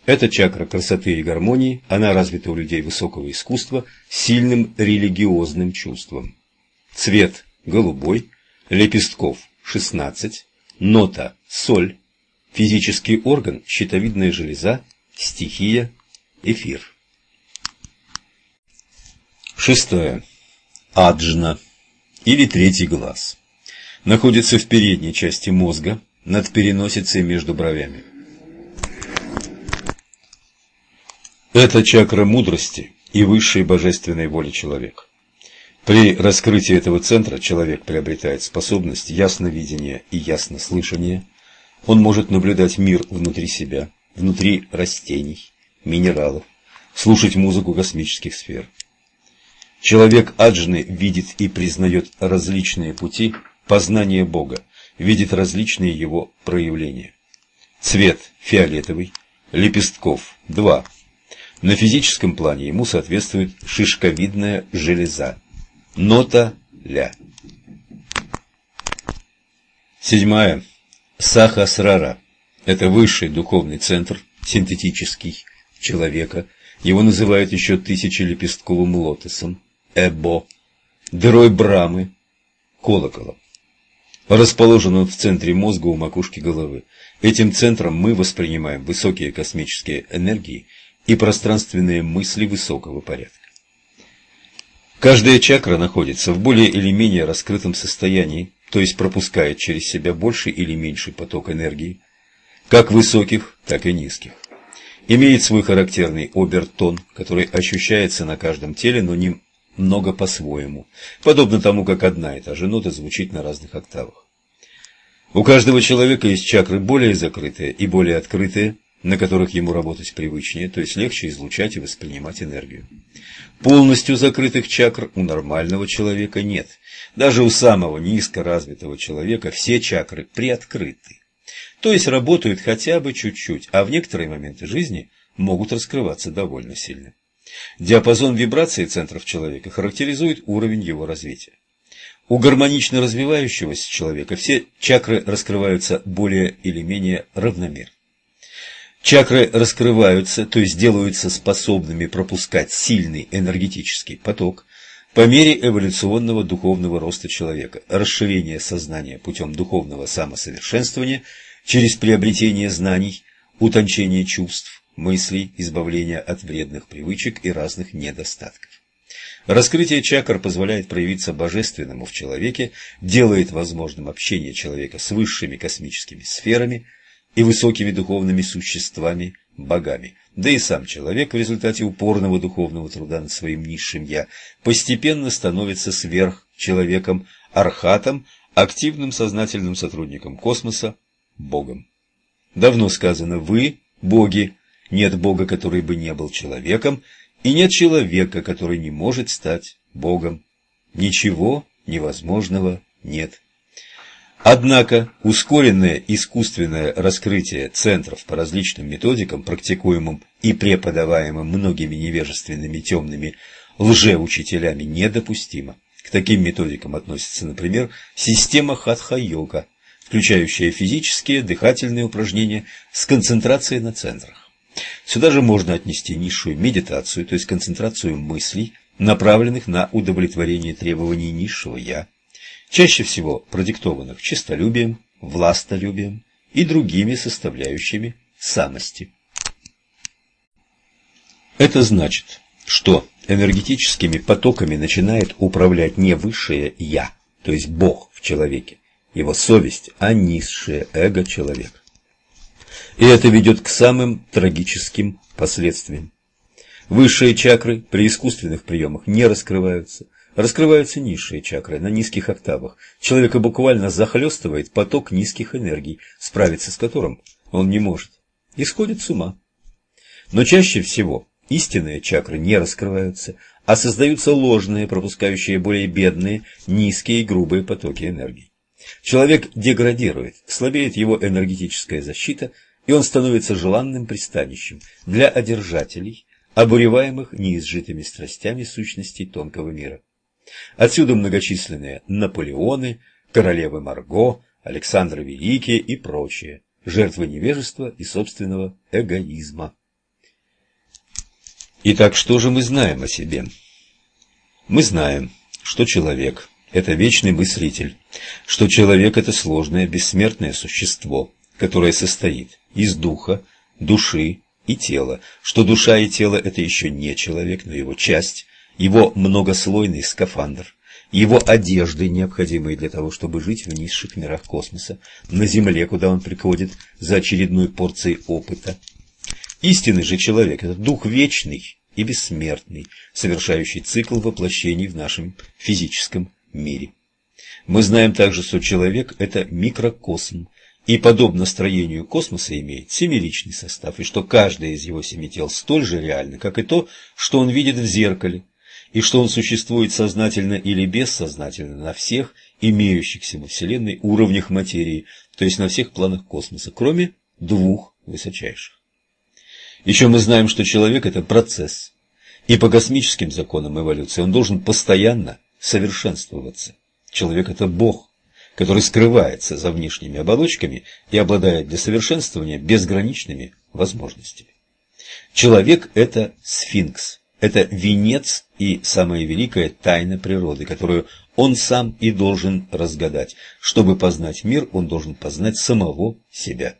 Это чакра красоты и гармонии, она развита у людей высокого искусства сильным религиозным чувством. Цвет – голубой, лепестков – 16, нота – соль, Физический орган – щитовидная железа, стихия – эфир. Шестое. Аджна или третий глаз. Находится в передней части мозга, над переносицей между бровями. Это чакра мудрости и высшей божественной воли человека. При раскрытии этого центра человек приобретает способность ясновидения и яснослышания, он может наблюдать мир внутри себя, внутри растений, минералов, слушать музыку космических сфер. Человек аджны видит и признает различные пути познания Бога, видит различные его проявления. Цвет фиолетовый, лепестков два. На физическом плане ему соответствует шишковидная железа. Нота ля. Седьмая. Сахасрара. Это высший духовный центр, синтетический, человека. Его называют еще тысячелепестковым лотосом, эбо, дырой брамы, колоколом. Расположен он в центре мозга у макушки головы. Этим центром мы воспринимаем высокие космические энергии и пространственные мысли высокого порядка. Каждая чакра находится в более или менее раскрытом состоянии, то есть пропускает через себя больше или меньший поток энергии, как высоких, так и низких. Имеет свой характерный обертон, который ощущается на каждом теле, но немного по-своему, подобно тому, как одна и та же нота звучит на разных октавах. У каждого человека есть чакры более закрытые и более открытые, на которых ему работать привычнее, то есть легче излучать и воспринимать энергию. Полностью закрытых чакр у нормального человека нет. Даже у самого низкоразвитого человека все чакры приоткрыты. То есть работают хотя бы чуть-чуть, а в некоторые моменты жизни могут раскрываться довольно сильно. Диапазон вибраций центров человека характеризует уровень его развития. У гармонично развивающегося человека все чакры раскрываются более или менее равномерно. Чакры раскрываются, то есть делаются способными пропускать сильный энергетический поток по мере эволюционного духовного роста человека, расширения сознания путем духовного самосовершенствования через приобретение знаний, утончение чувств, мыслей, избавление от вредных привычек и разных недостатков. Раскрытие чакр позволяет проявиться божественному в человеке, делает возможным общение человека с высшими космическими сферами – и высокими духовными существами, богами. Да и сам человек в результате упорного духовного труда над своим низшим «я» постепенно становится сверхчеловеком, архатом, активным сознательным сотрудником космоса, Богом. Давно сказано «вы – боги», нет Бога, который бы не был человеком, и нет человека, который не может стать Богом. Ничего невозможного нет. Однако ускоренное искусственное раскрытие центров по различным методикам, практикуемым и преподаваемым многими невежественными темными лжеучителями, недопустимо. К таким методикам относится, например, система хатха-йога, включающая физические дыхательные упражнения с концентрацией на центрах. Сюда же можно отнести низшую медитацию, то есть концентрацию мыслей, направленных на удовлетворение требований низшего «я», чаще всего продиктованных честолюбием, властолюбием и другими составляющими самости. Это значит, что энергетическими потоками начинает управлять не высшее «я», то есть Бог в человеке, его совесть, а низшее эго человека. И это ведет к самым трагическим последствиям. Высшие чакры при искусственных приемах не раскрываются, Раскрываются низшие чакры на низких октавах. Человека буквально захлестывает поток низких энергий, справиться с которым он не может. И сходит с ума. Но чаще всего истинные чакры не раскрываются, а создаются ложные, пропускающие более бедные, низкие и грубые потоки энергии. Человек деградирует, слабеет его энергетическая защита, и он становится желанным пристанищем для одержателей, обуреваемых неизжитыми страстями сущностей тонкого мира. Отсюда многочисленные Наполеоны, королевы Марго, Александр Великий и прочие, жертвы невежества и собственного эгоизма. Итак, что же мы знаем о себе? Мы знаем, что человек – это вечный мыслитель, что человек – это сложное бессмертное существо, которое состоит из духа, души и тела, что душа и тело – это еще не человек, но его часть, его многослойный скафандр, его одежды, необходимые для того, чтобы жить в низших мирах космоса, на Земле, куда он приходит за очередной порцией опыта. Истинный же человек – это дух вечный и бессмертный, совершающий цикл воплощений в нашем физическом мире. Мы знаем также, что человек – это микрокосм, и, подобно строению космоса, имеет семеричный состав, и что каждое из его семи тел столь же реально, как и то, что он видит в зеркале, и что он существует сознательно или бессознательно на всех имеющихся во Вселенной уровнях материи, то есть на всех планах космоса, кроме двух высочайших. Еще мы знаем, что человек – это процесс, и по космическим законам эволюции он должен постоянно совершенствоваться. Человек – это Бог, который скрывается за внешними оболочками и обладает для совершенствования безграничными возможностями. Человек – это сфинкс, это венец и самая великая тайна природы, которую он сам и должен разгадать. Чтобы познать мир, он должен познать самого себя.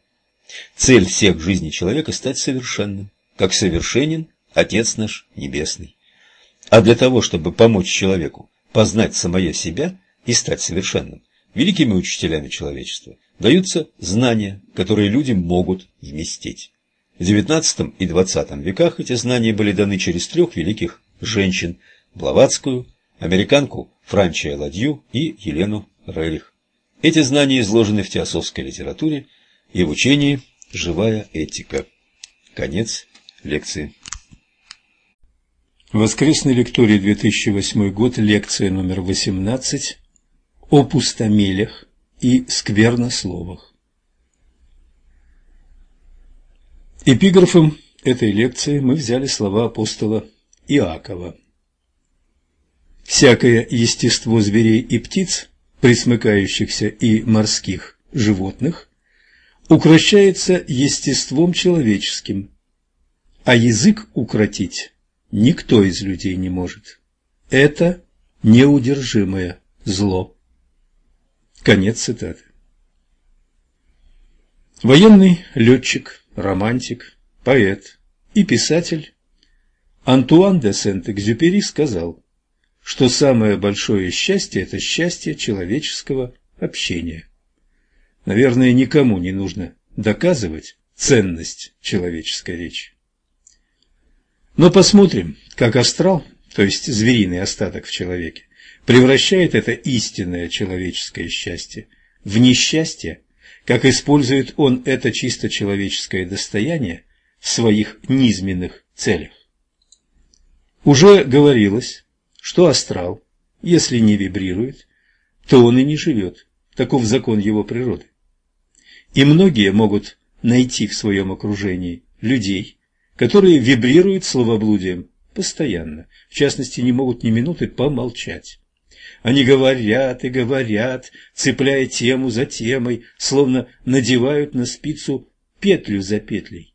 Цель всех жизней человека – стать совершенным, как совершенен Отец наш Небесный. А для того, чтобы помочь человеку познать самое себя и стать совершенным, великими учителями человечества даются знания, которые люди могут вместить. В XIX и XX веках эти знания были даны через трех великих женщин – Блаватскую, американку Франчия Ладью и Елену Рерих. Эти знания изложены в теософской литературе и в учении «Живая этика». Конец лекции. Воскресный лекторий 2008 год, лекция номер 18 о пустомелях и сквернословах. Эпиграфом этой лекции мы взяли слова апостола Иакова. «Всякое естество зверей и птиц, присмыкающихся и морских животных, укращается естеством человеческим, а язык укротить никто из людей не может. Это неудержимое зло». Конец цитаты. Военный летчик, романтик, поэт и писатель Антуан де Сент-Экзюпери сказал, что самое большое счастье – это счастье человеческого общения. Наверное, никому не нужно доказывать ценность человеческой речи. Но посмотрим, как астрал, то есть звериный остаток в человеке, превращает это истинное человеческое счастье в несчастье, как использует он это чисто человеческое достояние в своих низменных целях. Уже говорилось, что астрал, если не вибрирует, то он и не живет, таков закон его природы. И многие могут найти в своем окружении людей, которые вибрируют словоблудием постоянно, в частности, не могут ни минуты помолчать. Они говорят и говорят, цепляя тему за темой, словно надевают на спицу петлю за петлей.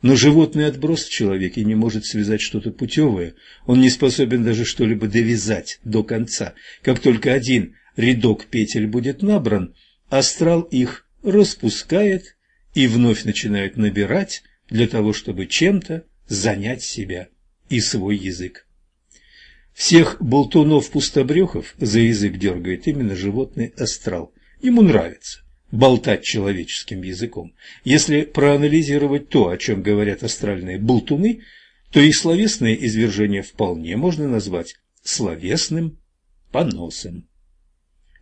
Но животный отброс в человеке не может связать что-то путевое, он не способен даже что-либо довязать до конца. Как только один рядок петель будет набран, астрал их распускает и вновь начинает набирать для того, чтобы чем-то занять себя и свой язык. Всех болтунов-пустобрехов за язык дергает именно животный астрал. Ему нравится болтать человеческим языком. Если проанализировать то, о чем говорят астральные болтуны, то их словесное извержение вполне можно назвать словесным поносом.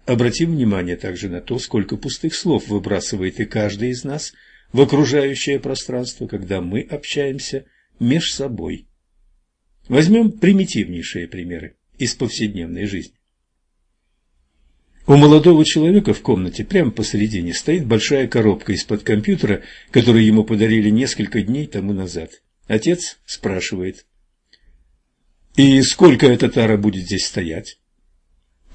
Обратим внимание также на то, сколько пустых слов выбрасывает и каждый из нас в окружающее пространство, когда мы общаемся меж собой. Возьмем примитивнейшие примеры из повседневной жизни. У молодого человека в комнате прямо посередине стоит большая коробка из-под компьютера, которую ему подарили несколько дней тому назад. Отец спрашивает. «И сколько эта тара будет здесь стоять?»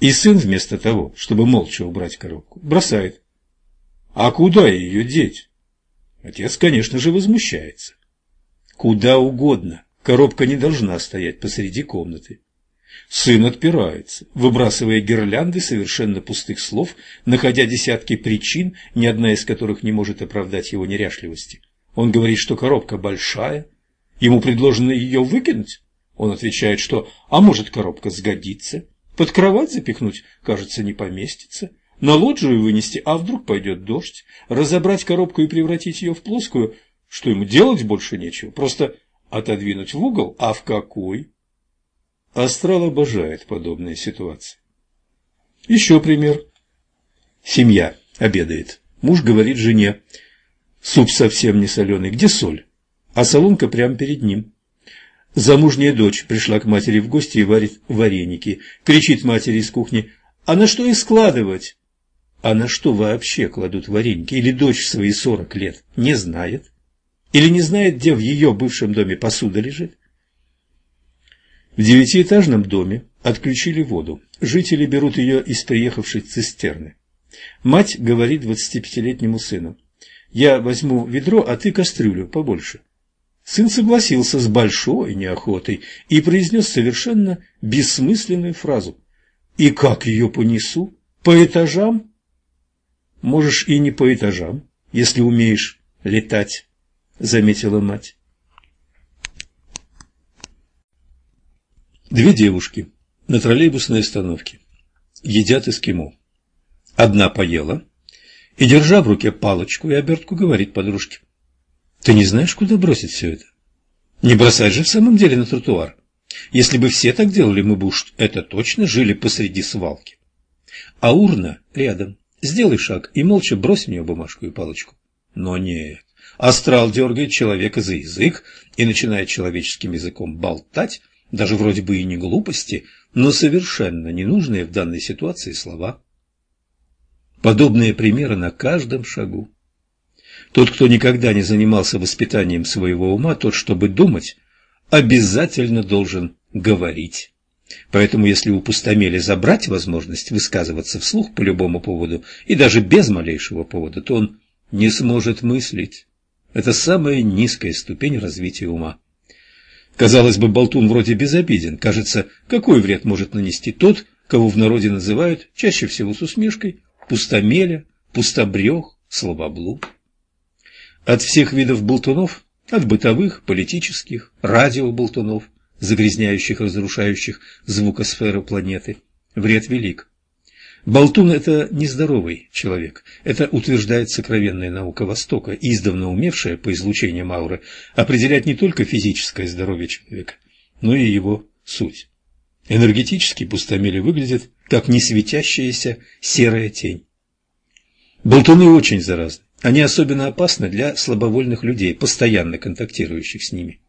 И сын вместо того, чтобы молча убрать коробку, бросает. «А куда ее деть?» Отец, конечно же, возмущается. «Куда угодно, Коробка не должна стоять посреди комнаты. Сын отпирается, выбрасывая гирлянды совершенно пустых слов, находя десятки причин, ни одна из которых не может оправдать его неряшливости. Он говорит, что коробка большая, ему предложено ее выкинуть. Он отвечает, что «а может коробка сгодится?» Под кровать запихнуть, кажется, не поместится. На лоджию вынести, а вдруг пойдет дождь. Разобрать коробку и превратить ее в плоскую, что ему делать больше нечего. Просто отодвинуть в угол, а в какой? Астрал обожает подобные ситуации. Еще пример. Семья обедает. Муж говорит жене, суп совсем не соленый, где соль? А солонка прямо перед ним. Замужняя дочь пришла к матери в гости и варит вареники. Кричит матери из кухни, а на что их складывать? А на что вообще кладут вареники? Или дочь в свои сорок лет не знает? Или не знает, где в ее бывшем доме посуда лежит? В девятиэтажном доме отключили воду. Жители берут ее из приехавшей цистерны. Мать говорит двадцатипятилетнему сыну, «Я возьму ведро, а ты кастрюлю побольше». Сын согласился с большой неохотой и произнес совершенно бессмысленную фразу. «И как ее понесу? По этажам?» «Можешь и не по этажам, если умеешь летать», — заметила мать. Две девушки на троллейбусной остановке едят эскимо. Одна поела и, держа в руке палочку и обертку, говорит подружке. Ты не знаешь, куда бросить все это? Не бросать же в самом деле на тротуар. Если бы все так делали, мы бы уж это точно жили посреди свалки. А урна рядом. Сделай шаг и молча брось в нее бумажку и палочку. Но нет. Астрал дергает человека за язык и начинает человеческим языком болтать, даже вроде бы и не глупости, но совершенно ненужные в данной ситуации слова. Подобные примеры на каждом шагу. Тот, кто никогда не занимался воспитанием своего ума, тот, чтобы думать, обязательно должен говорить. Поэтому, если у пустомели забрать возможность высказываться вслух по любому поводу, и даже без малейшего повода, то он не сможет мыслить. Это самая низкая ступень развития ума. Казалось бы, болтун вроде безобиден. Кажется, какой вред может нанести тот, кого в народе называют, чаще всего с усмешкой, пустомеля, пустобрех, слабоблуд. От всех видов болтунов, от бытовых, политических, радиоболтунов, загрязняющих, разрушающих звукосферу планеты, вред велик. Болтун – это нездоровый человек. Это утверждает сокровенная наука Востока, издавна умевшая по излучению ауры определять не только физическое здоровье человека, но и его суть. Энергетически пустомели выглядят как несветящаяся серая тень. Болтуны очень заразны. Они особенно опасны для слабовольных людей, постоянно контактирующих с ними.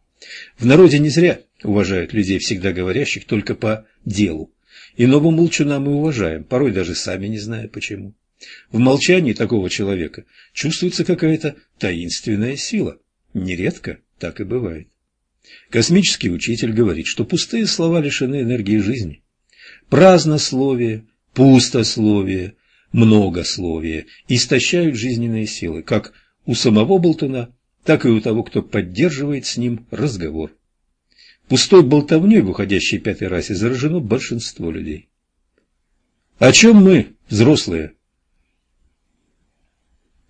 В народе не зря уважают людей, всегда говорящих только по делу. Иного молчуна мы уважаем, порой даже сами не зная почему. В молчании такого человека чувствуется какая-то таинственная сила. Нередко так и бывает. Космический учитель говорит, что пустые слова лишены энергии жизни. Празднословие, пустословие, многословие истощают жизненные силы, как у самого болтуна, так и у того, кто поддерживает с ним разговор. Пустой болтовней в уходящей пятой расе заражено большинство людей. О чем мы, взрослые,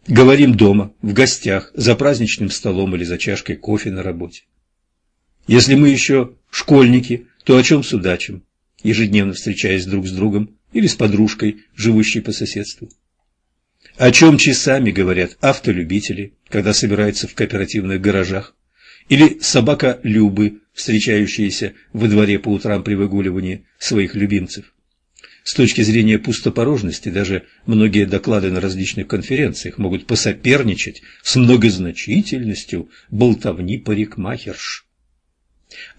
говорим дома, в гостях, за праздничным столом или за чашкой кофе на работе? Если мы еще школьники, то о чем судачим, ежедневно встречаясь друг с другом или с подружкой, живущей по соседству. О чем часами говорят автолюбители, когда собираются в кооперативных гаражах, или собака Любы, встречающаяся во дворе по утрам при выгуливании своих любимцев. С точки зрения пустопорожности даже многие доклады на различных конференциях могут посоперничать с многозначительностью болтовни парикмахерш.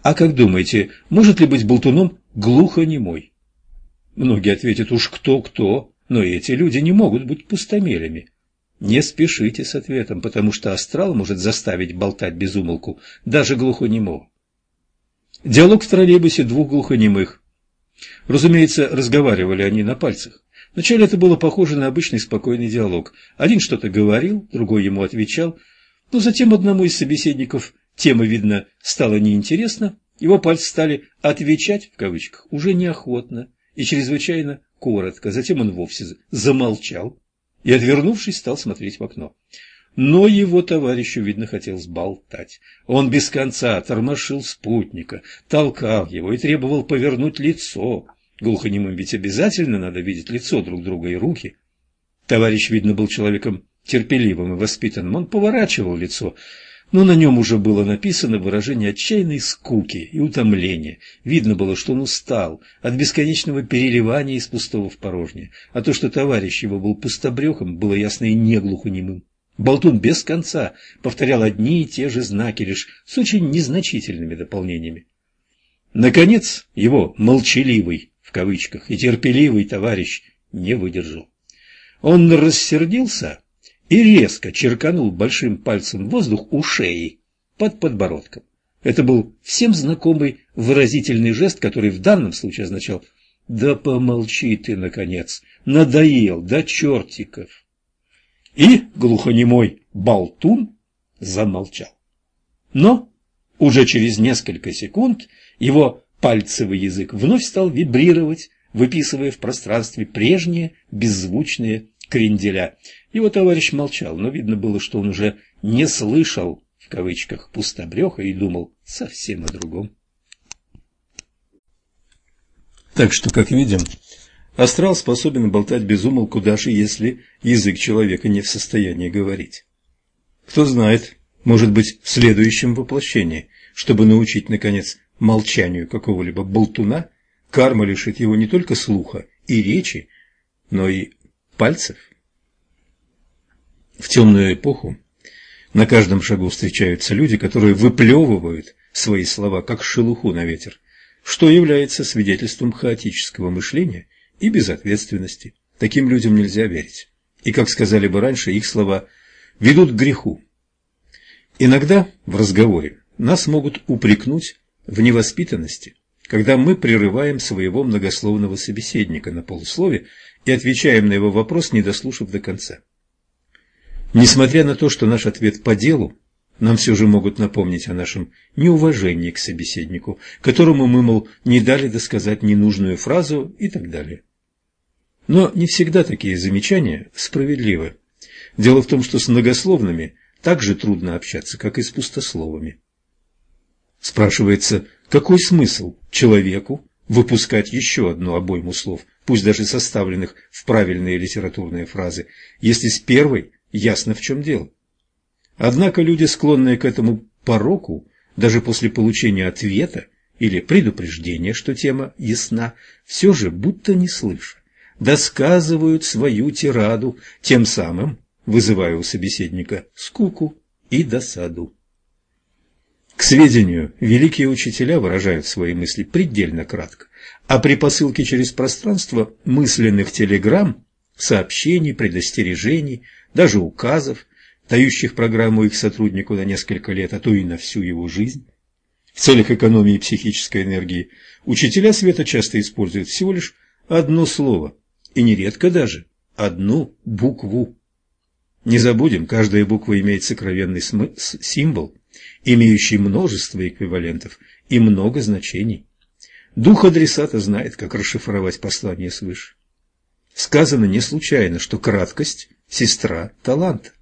А как думаете, может ли быть болтуном глухонемой? Многие ответят уж кто-кто, но эти люди не могут быть пустомелями. Не спешите с ответом, потому что астрал может заставить болтать без умолку даже глухонемого. Диалог в троллейбусе двух глухонемых. Разумеется, разговаривали они на пальцах. Вначале это было похоже на обычный спокойный диалог. Один что-то говорил, другой ему отвечал, но затем одному из собеседников тема, видно, стала неинтересна, его пальцы стали «отвечать» в кавычках уже неохотно, и чрезвычайно коротко. Затем он вовсе замолчал и, отвернувшись, стал смотреть в окно. Но его товарищу, видно, хотелось болтать. Он без конца тормошил спутника, толкал его и требовал повернуть лицо. Глухонемым ведь обязательно надо видеть лицо друг друга и руки. Товарищ, видно, был человеком терпеливым и воспитанным. Он поворачивал лицо, но на нем уже было написано выражение отчаянной скуки и утомления. Видно было, что он устал от бесконечного переливания из пустого в порожнее, а то, что товарищ его был пустобрехом, было ясно и не глухонемым. Болтун без конца повторял одни и те же знаки, лишь с очень незначительными дополнениями. Наконец, его «молчаливый» в кавычках и терпеливый товарищ не выдержал. Он рассердился и резко черканул большим пальцем воздух у шеи под подбородком. Это был всем знакомый выразительный жест, который в данном случае означал «Да помолчи ты, наконец! Надоел, до чертиков!» И глухонемой болтун замолчал. Но уже через несколько секунд его пальцевый язык вновь стал вибрировать, выписывая в пространстве прежние беззвучные кренделя. Его товарищ молчал, но видно было, что он уже не слышал, в кавычках, пустобреха и думал совсем о другом. Так что, как видим, астрал способен болтать без умолку даже если язык человека не в состоянии говорить. Кто знает, может быть, в следующем воплощении, чтобы научить, наконец, молчанию какого-либо болтуна, карма лишит его не только слуха и речи, но и пальцев. В темную эпоху на каждом шагу встречаются люди, которые выплевывают свои слова, как шелуху на ветер, что является свидетельством хаотического мышления и безответственности. Таким людям нельзя верить. И, как сказали бы раньше, их слова ведут к греху. Иногда в разговоре нас могут упрекнуть в невоспитанности, когда мы прерываем своего многословного собеседника на полуслове и отвечаем на его вопрос, не дослушав до конца. Несмотря на то, что наш ответ по делу, нам все же могут напомнить о нашем неуважении к собеседнику, которому мы, мол, не дали досказать ненужную фразу и так далее. Но не всегда такие замечания справедливы. Дело в том, что с многословными так же трудно общаться, как и с пустословами. Спрашивается, какой смысл человеку выпускать еще одну обойму слов, пусть даже составленных в правильные литературные фразы, если с первой ясно в чем дело. Однако люди, склонные к этому пороку, даже после получения ответа или предупреждения, что тема ясна, все же будто не слыша, досказывают свою тираду, тем самым вызывая у собеседника скуку и досаду. К сведению, великие учителя выражают свои мысли предельно кратко, а при посылке через пространство мысленных телеграмм, сообщений, предостережений, даже указов, дающих программу их сотруднику на несколько лет, а то и на всю его жизнь, в целях экономии психической энергии, учителя света часто используют всего лишь одно слово, и нередко даже одну букву. Не забудем, каждая буква имеет сокровенный символ – имеющий множество эквивалентов и много значений. Дух адресата знает, как расшифровать послание свыше. Сказано не случайно, что краткость – сестра таланта.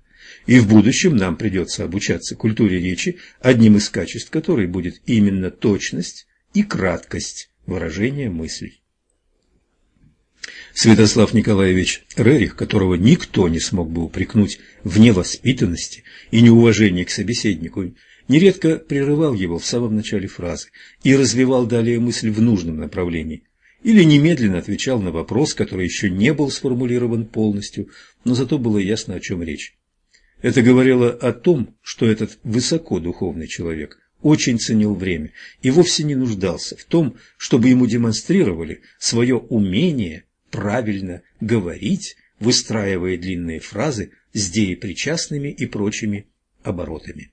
И в будущем нам придется обучаться культуре речи, одним из качеств которой будет именно точность и краткость выражения мыслей. Святослав Николаевич Рерих, которого никто не смог бы упрекнуть в невоспитанности и неуважении к собеседнику, нередко прерывал его в самом начале фразы и развивал далее мысль в нужном направлении, или немедленно отвечал на вопрос, который еще не был сформулирован полностью, но зато было ясно, о чем речь. Это говорило о том, что этот высокодуховный человек очень ценил время и вовсе не нуждался в том, чтобы ему демонстрировали свое умение правильно говорить, выстраивая длинные фразы с деепричастными и прочими оборотами.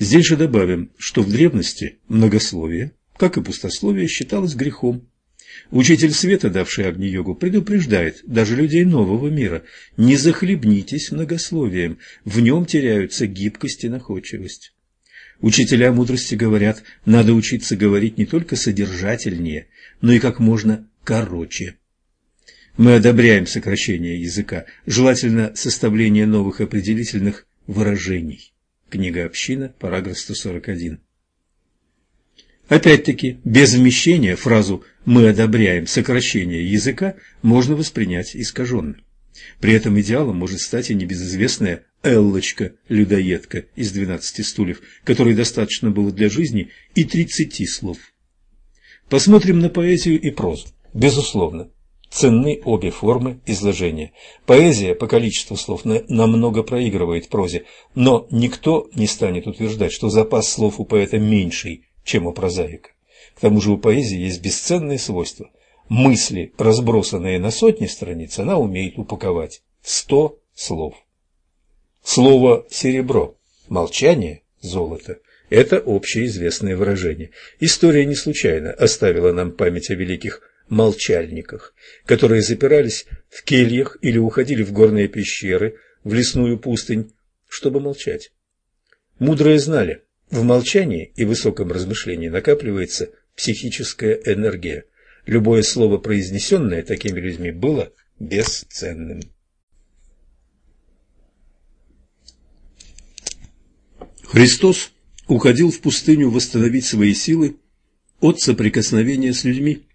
Здесь же добавим, что в древности многословие, как и пустословие, считалось грехом. Учитель света, давший Агни-йогу, предупреждает даже людей нового мира, не захлебнитесь многословием, в нем теряются гибкость и находчивость. Учителя мудрости говорят, надо учиться говорить не только содержательнее, но и как можно короче. Мы одобряем сокращение языка, желательно составление новых определительных выражений. Книга «Община», параграф 141. Опять-таки, без вмещения фразу «мы одобряем сокращение языка» можно воспринять искаженно. При этом идеалом может стать и небезызвестная Эллочка-людоедка из «12 стульев», которой достаточно было для жизни и 30 слов. Посмотрим на поэзию и прозу. Безусловно, ценны обе формы изложения. Поэзия по количеству слов намного проигрывает прозе, но никто не станет утверждать, что запас слов у поэта меньший, чем у прозаика. К тому же у поэзии есть бесценные свойства. Мысли, разбросанные на сотни страниц, она умеет упаковать в сто слов. Слово «серебро», молчание, золото – это общеизвестное выражение. История не случайно оставила нам память о великих молчальниках, которые запирались в кельях или уходили в горные пещеры, в лесную пустынь, чтобы молчать. Мудрые знали, в молчании и высоком размышлении накапливается психическая энергия. Любое слово, произнесенное такими людьми, было бесценным. Христос уходил в пустыню восстановить свои силы от соприкосновения с людьми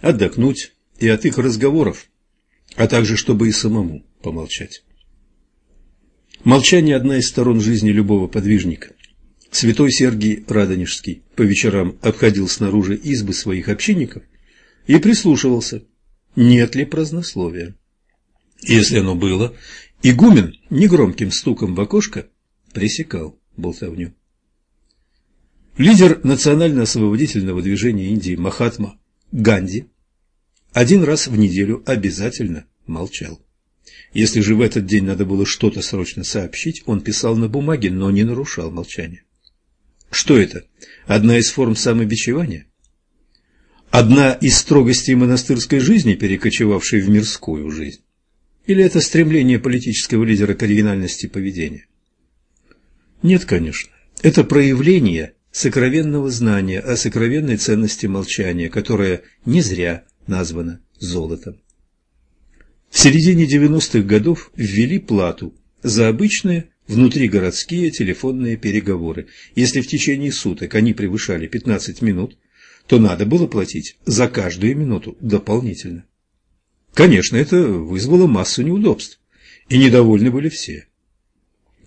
отдохнуть и от их разговоров, а также чтобы и самому помолчать. Молчание – одна из сторон жизни любого подвижника. Святой Сергий Радонежский по вечерам обходил снаружи избы своих общинников и прислушивался, нет ли празднословия. Если оно было, игумен негромким стуком в окошко пресекал болтовню. Лидер национально-освободительного движения Индии Махатма Ганди один раз в неделю обязательно молчал. Если же в этот день надо было что-то срочно сообщить, он писал на бумаге, но не нарушал молчание. Что это? Одна из форм самобичевания? Одна из строгостей монастырской жизни, перекочевавшей в мирскую жизнь? Или это стремление политического лидера к оригинальности поведения? Нет, конечно. Это проявление сокровенного знания о сокровенной ценности молчания, которое не зря названо золотом. В середине 90-х годов ввели плату за обычные внутригородские телефонные переговоры. Если в течение суток они превышали 15 минут, то надо было платить за каждую минуту дополнительно. Конечно, это вызвало массу неудобств, и недовольны были все.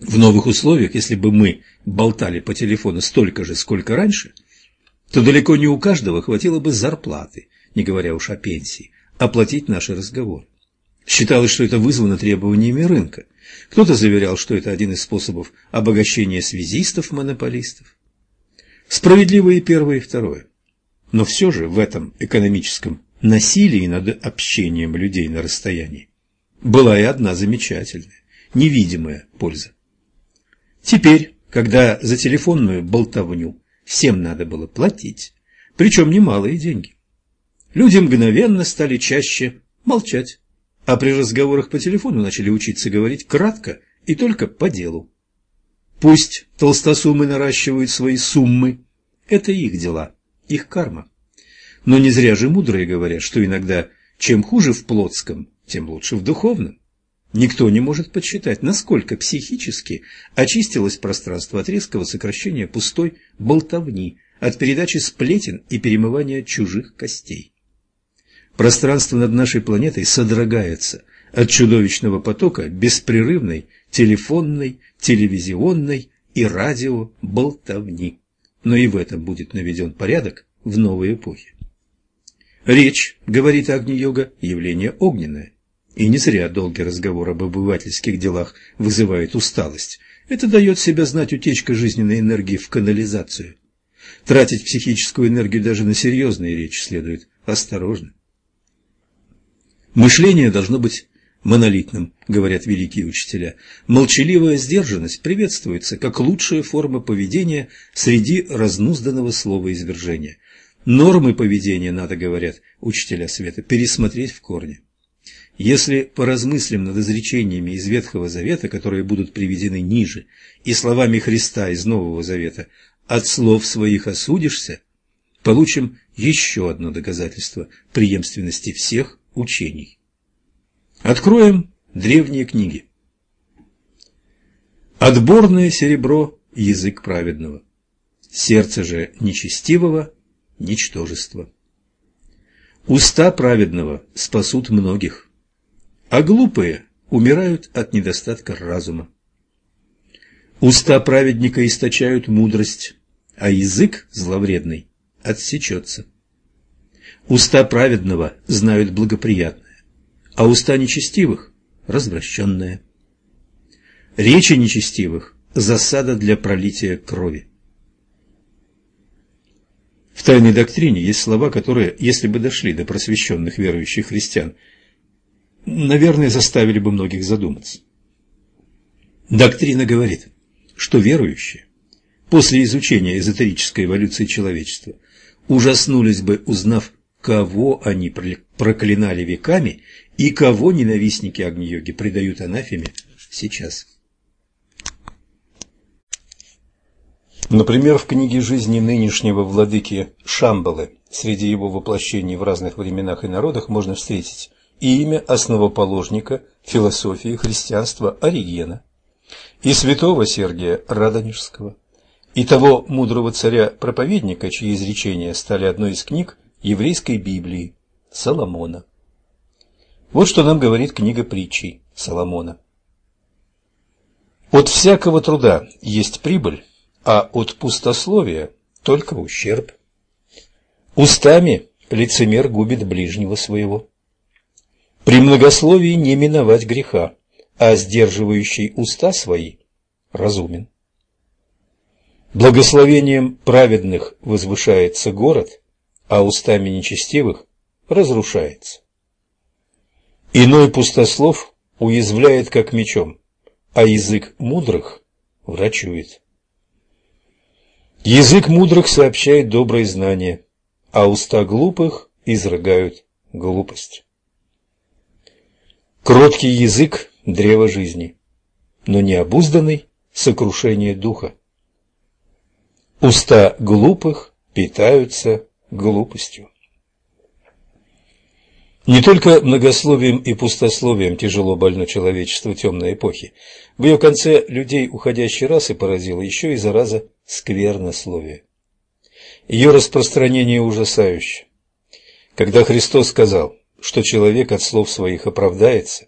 В новых условиях, если бы мы болтали по телефону столько же, сколько раньше, то далеко не у каждого хватило бы зарплаты, не говоря уж о пенсии, оплатить наши разговоры. Считалось, что это вызвано требованиями рынка. Кто-то заверял, что это один из способов обогащения связистов-монополистов. Справедливо и первое, и второе. Но все же в этом экономическом насилии над общением людей на расстоянии была и одна замечательная, невидимая польза. Теперь, когда за телефонную болтовню всем надо было платить, причем немалые деньги, Люди мгновенно стали чаще молчать, а при разговорах по телефону начали учиться говорить кратко и только по делу. Пусть толстосумы наращивают свои суммы, это их дела, их карма. Но не зря же мудрые говорят, что иногда чем хуже в плотском, тем лучше в духовном. Никто не может подсчитать, насколько психически очистилось пространство от резкого сокращения пустой болтовни, от передачи сплетен и перемывания чужих костей. Пространство над нашей планетой содрогается от чудовищного потока беспрерывной телефонной, телевизионной и радио болтовни. Но и в этом будет наведен порядок в новой эпохе. Речь, говорит Агни-йога, явление огненное. И не зря долгий разговор об обывательских делах вызывает усталость. Это дает себя знать утечка жизненной энергии в канализацию. Тратить психическую энергию даже на серьезные речи следует осторожно. Мышление должно быть монолитным, говорят великие учителя. Молчаливая сдержанность приветствуется как лучшая форма поведения среди разнузданного слова извержения. Нормы поведения надо, говорят учителя света, пересмотреть в корне. Если поразмыслим над изречениями из Ветхого Завета, которые будут приведены ниже, и словами Христа из Нового Завета «от слов своих осудишься», получим еще одно доказательство преемственности всех учений. Откроем древние книги. Отборное серебро – язык праведного, сердце же нечестивого – ничтожество. Уста праведного спасут многих, а глупые умирают от недостатка разума. Уста праведника источают мудрость, а язык зловредный отсечется. Уста праведного знают благоприятное, а уста нечестивых – развращенное. Речи нечестивых – засада для пролития крови. В тайной доктрине есть слова, которые, если бы дошли до просвещенных верующих христиан, наверное, заставили бы многих задуматься. Доктрина говорит, что верующие после изучения эзотерической эволюции человечества ужаснулись бы, узнав, кого они проклинали веками и кого ненавистники Агни-йоги предают анафеме сейчас. Например, в книге жизни нынешнего владыки Шамбалы среди его воплощений в разных временах и народах можно встретить и имя основоположника философии христианства Оригена, и святого Сергия Радонежского, и того мудрого царя-проповедника, чьи изречения стали одной из книг еврейской Библии Соломона. Вот что нам говорит книга притчей Соломона. От всякого труда есть прибыль, а от пустословия только ущерб. Устами лицемер губит ближнего своего. При многословии не миновать греха, а сдерживающий уста свои разумен. Благословением праведных возвышается город, а устами нечестивых разрушается. Иной пустослов уязвляет как мечом, а язык мудрых врачует. Язык мудрых сообщает добрые знания, а уста глупых изрыгают глупость. Кроткий язык – древо жизни, но необузданный – сокрушение духа. Уста глупых питаются глупостью. Не только многословием и пустословием тяжело больно человечество темной эпохи. В ее конце людей уходящей расы поразило еще и зараза сквернословия. Ее распространение ужасающе. Когда Христос сказал, что человек от слов своих оправдается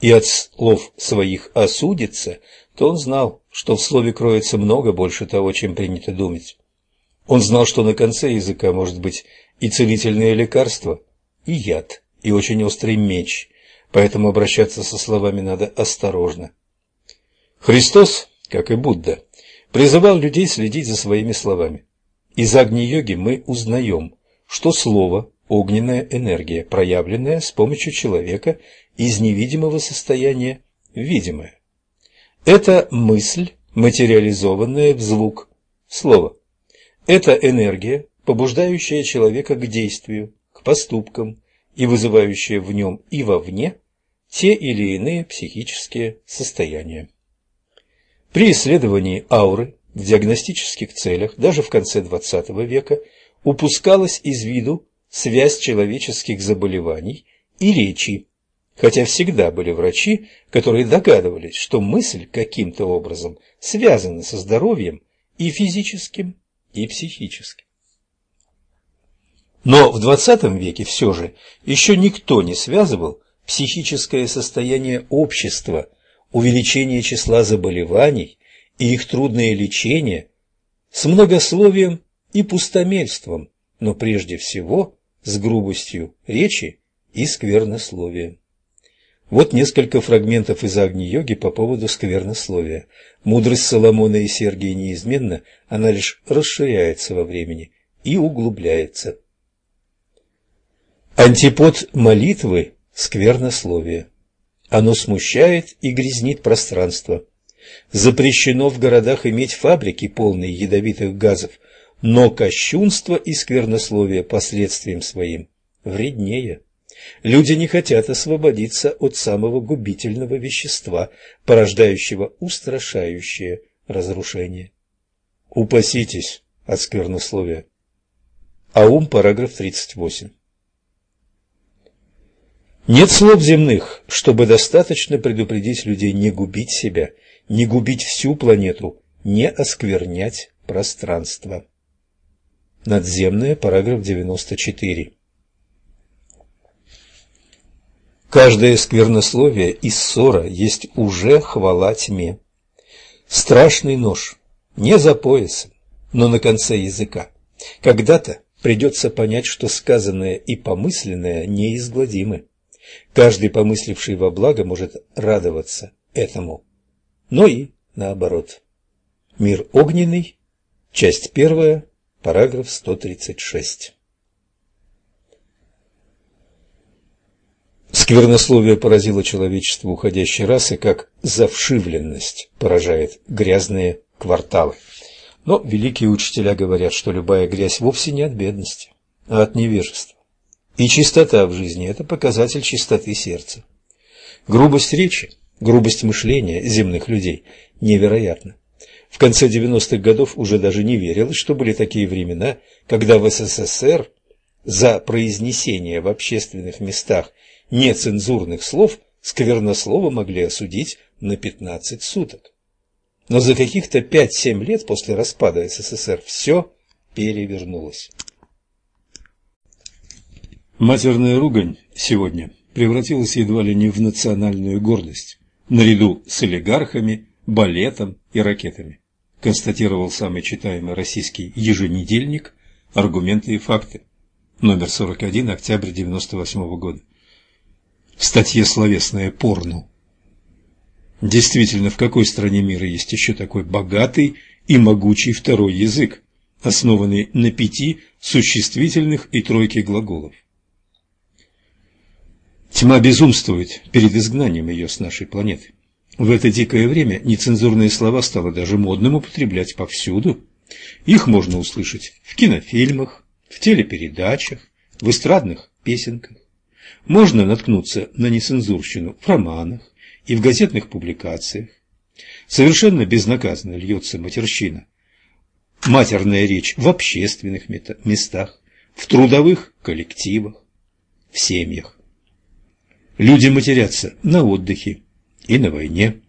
и от слов своих осудится, то он знал, что в слове кроется много больше того, чем принято думать. Он знал, что на конце языка может быть и целительное лекарство, и яд и очень острый меч, поэтому обращаться со словами надо осторожно. Христос, как и Будда, призывал людей следить за своими словами. Из Агни-йоги мы узнаем, что слово – огненная энергия, проявленная с помощью человека из невидимого состояния в видимое. Это мысль, материализованная в звук, слово. Это энергия, побуждающая человека к действию, к поступкам, и вызывающее в нем и вовне те или иные психические состояния. При исследовании ауры в диагностических целях даже в конце XX века упускалась из виду связь человеческих заболеваний и речи, хотя всегда были врачи, которые догадывались, что мысль каким-то образом связана со здоровьем и физическим, и психическим. Но в XX веке все же еще никто не связывал психическое состояние общества, увеличение числа заболеваний и их трудное лечение с многословием и пустомельством, но прежде всего с грубостью речи и сквернословием. Вот несколько фрагментов из Агни-йоги по поводу сквернословия. Мудрость Соломона и Сергия неизменна, она лишь расширяется во времени и углубляется. Антипод молитвы – сквернословие. Оно смущает и грязнит пространство. Запрещено в городах иметь фабрики, полные ядовитых газов, но кощунство и сквернословие последствием своим вреднее. Люди не хотят освободиться от самого губительного вещества, порождающего устрашающее разрушение. Упаситесь от сквернословия. Аум, параграф 38. Нет слов земных, чтобы достаточно предупредить людей не губить себя, не губить всю планету, не осквернять пространство. Надземное, параграф 94. Каждое сквернословие и ссора есть уже хвала тьме. Страшный нож, не за поясом, но на конце языка. Когда-то придется понять, что сказанное и помысленное неизгладимы. Каждый, помысливший во благо, может радоваться этому, но и наоборот. Мир огненный, часть первая, параграф 136. Сквернословие поразило человечество уходящей расы, как завшивленность поражает грязные кварталы. Но великие учителя говорят, что любая грязь вовсе не от бедности, а от невежества. И чистота в жизни – это показатель чистоты сердца. Грубость речи, грубость мышления земных людей невероятна. В конце 90-х годов уже даже не верилось, что были такие времена, когда в СССР за произнесение в общественных местах нецензурных слов сквернослово могли осудить на 15 суток. Но за каких-то 5-7 лет после распада СССР все перевернулось. Матерная ругань сегодня превратилась едва ли не в национальную гордость, наряду с олигархами, балетом и ракетами, констатировал самый читаемый российский еженедельник «Аргументы и факты», номер 41, октябрь 1998 года. В статье «Словесное порно» Действительно, в какой стране мира есть еще такой богатый и могучий второй язык, основанный на пяти существительных и тройке глаголов? Тьма безумствует перед изгнанием ее с нашей планеты. В это дикое время нецензурные слова стало даже модным употреблять повсюду. Их можно услышать в кинофильмах, в телепередачах, в эстрадных песенках. Можно наткнуться на нецензурщину в романах, и в газетных публикациях. Совершенно безнаказанно льется матерщина. Матерная речь в общественных местах, в трудовых коллективах, в семьях. Люди матерятся на отдыхе и на войне,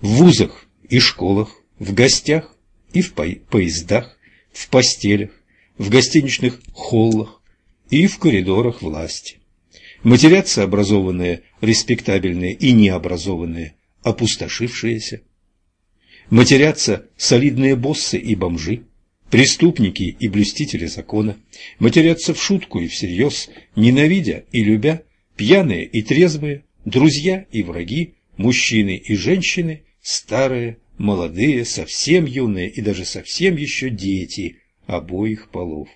в вузах и школах, в гостях и в поездах, в постелях, в гостиничных холлах и в коридорах власти. Матерятся образованные, респектабельные и необразованные, опустошившиеся. Матерятся солидные боссы и бомжи, преступники и блюстители закона. Матерятся в шутку и всерьез, ненавидя и любя, пьяные и трезвые, друзья и враги, мужчины и женщины, старые, молодые, совсем юные и даже совсем еще дети обоих полов.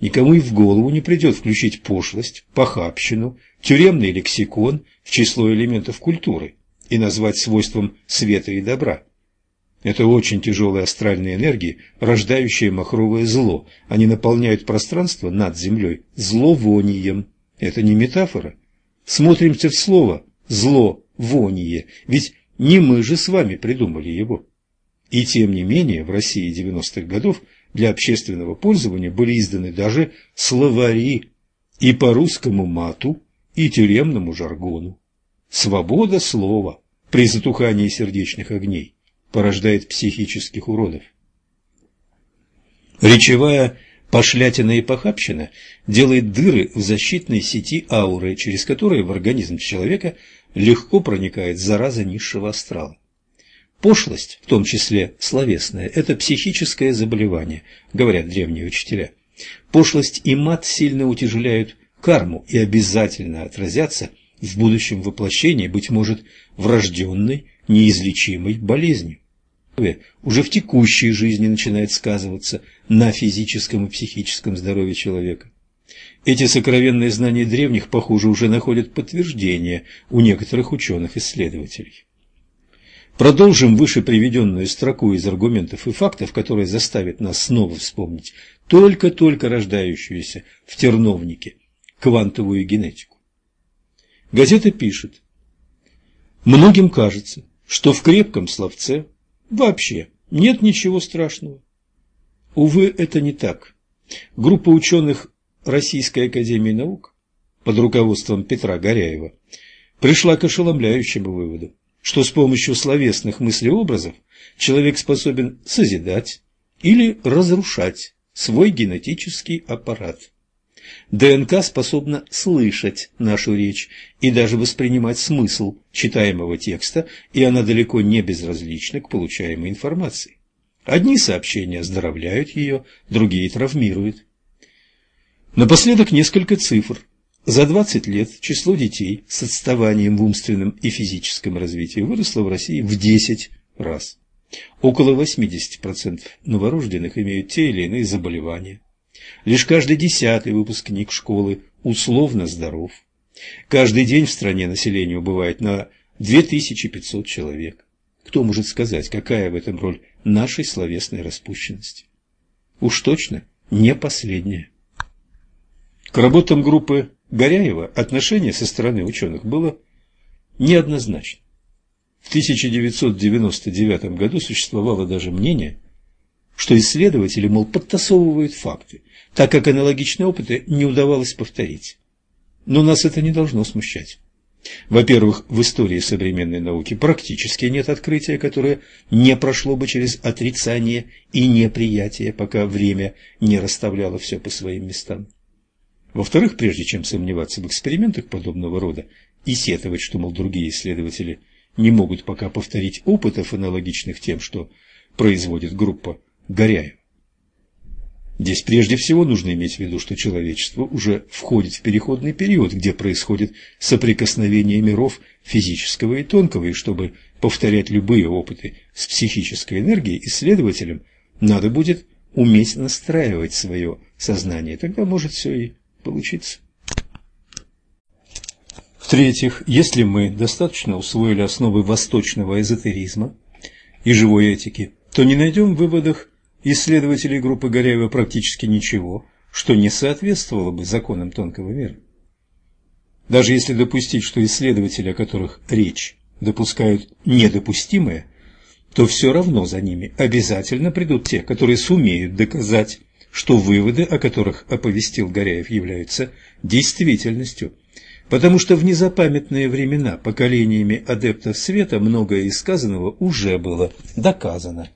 Никому и в голову не придет включить пошлость, похабщину, тюремный лексикон в число элементов культуры и назвать свойством света и добра. Это очень тяжелые астральные энергии, рождающие махровое зло. Они наполняют пространство над землей зловонием. Это не метафора. Смотримся в слово «зловоние», ведь не мы же с вами придумали его. И тем не менее в России 90-х годов для общественного пользования были изданы даже словари и по русскому мату, и тюремному жаргону. Свобода слова при затухании сердечных огней порождает психических уродов. Речевая пошлятина и похабщина делает дыры в защитной сети ауры, через которые в организм человека легко проникает зараза низшего астрала. Пошлость, в том числе словесная, это психическое заболевание, говорят древние учителя. Пошлость и мат сильно утяжеляют карму и обязательно отразятся в будущем воплощении, быть может, врожденной, неизлечимой болезнью. Уже в текущей жизни начинает сказываться на физическом и психическом здоровье человека. Эти сокровенные знания древних, похоже, уже находят подтверждение у некоторых ученых-исследователей. Продолжим выше приведенную строку из аргументов и фактов, которые заставят нас снова вспомнить только-только рождающуюся в терновнике квантовую генетику. Газета пишет, многим кажется, что в крепком словце вообще нет ничего страшного. Увы, это не так. Группа ученых Российской Академии Наук под руководством Петра Горяева пришла к ошеломляющему выводу что с помощью словесных мыслеобразов человек способен созидать или разрушать свой генетический аппарат. ДНК способна слышать нашу речь и даже воспринимать смысл читаемого текста, и она далеко не безразлична к получаемой информации. Одни сообщения оздоровляют ее, другие травмируют. Напоследок несколько цифр. За 20 лет число детей с отставанием в умственном и физическом развитии выросло в России в 10 раз. Около 80% новорожденных имеют те или иные заболевания. Лишь каждый десятый выпускник школы условно здоров. Каждый день в стране население убывает на 2500 человек. Кто может сказать, какая в этом роль нашей словесной распущенности? Уж точно не последняя. К работам группы Горяева отношение со стороны ученых было неоднозначно. В 1999 году существовало даже мнение, что исследователи, мол, подтасовывают факты, так как аналогичные опыты не удавалось повторить. Но нас это не должно смущать. Во-первых, в истории современной науки практически нет открытия, которое не прошло бы через отрицание и неприятие, пока время не расставляло все по своим местам. Во-вторых, прежде чем сомневаться в экспериментах подобного рода и сетовать, что, мол, другие исследователи не могут пока повторить опытов, аналогичных тем, что производит группа Горяева, Здесь прежде всего нужно иметь в виду, что человечество уже входит в переходный период, где происходит соприкосновение миров физического и тонкого, и чтобы повторять любые опыты с психической энергией, исследователям надо будет уметь настраивать свое сознание, тогда может все и получиться. В-третьих, если мы достаточно усвоили основы восточного эзотеризма и живой этики, то не найдем в выводах исследователей группы Горяева практически ничего, что не соответствовало бы законам тонкого мира. Даже если допустить, что исследователи, о которых речь, допускают недопустимое, то все равно за ними обязательно придут те, которые сумеют доказать, что выводы, о которых оповестил Горяев, являются действительностью, потому что в незапамятные времена поколениями адептов света многое из сказанного уже было доказано.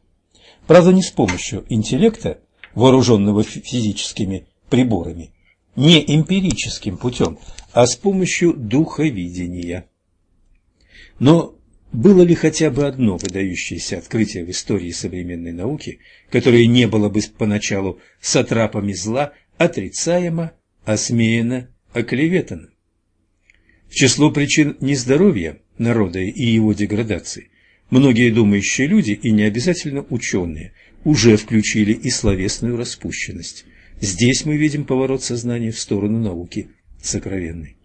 Правда, не с помощью интеллекта, вооруженного физическими приборами, не эмпирическим путем, а с помощью духовидения. Но было ли хотя бы одно выдающееся открытие в истории современной науки, которое не было бы поначалу сатрапами зла отрицаемо, осмеяно, оклеветано? В число причин нездоровья народа и его деградации Многие думающие люди, и не обязательно ученые, уже включили и словесную распущенность. Здесь мы видим поворот сознания в сторону науки сокровенной.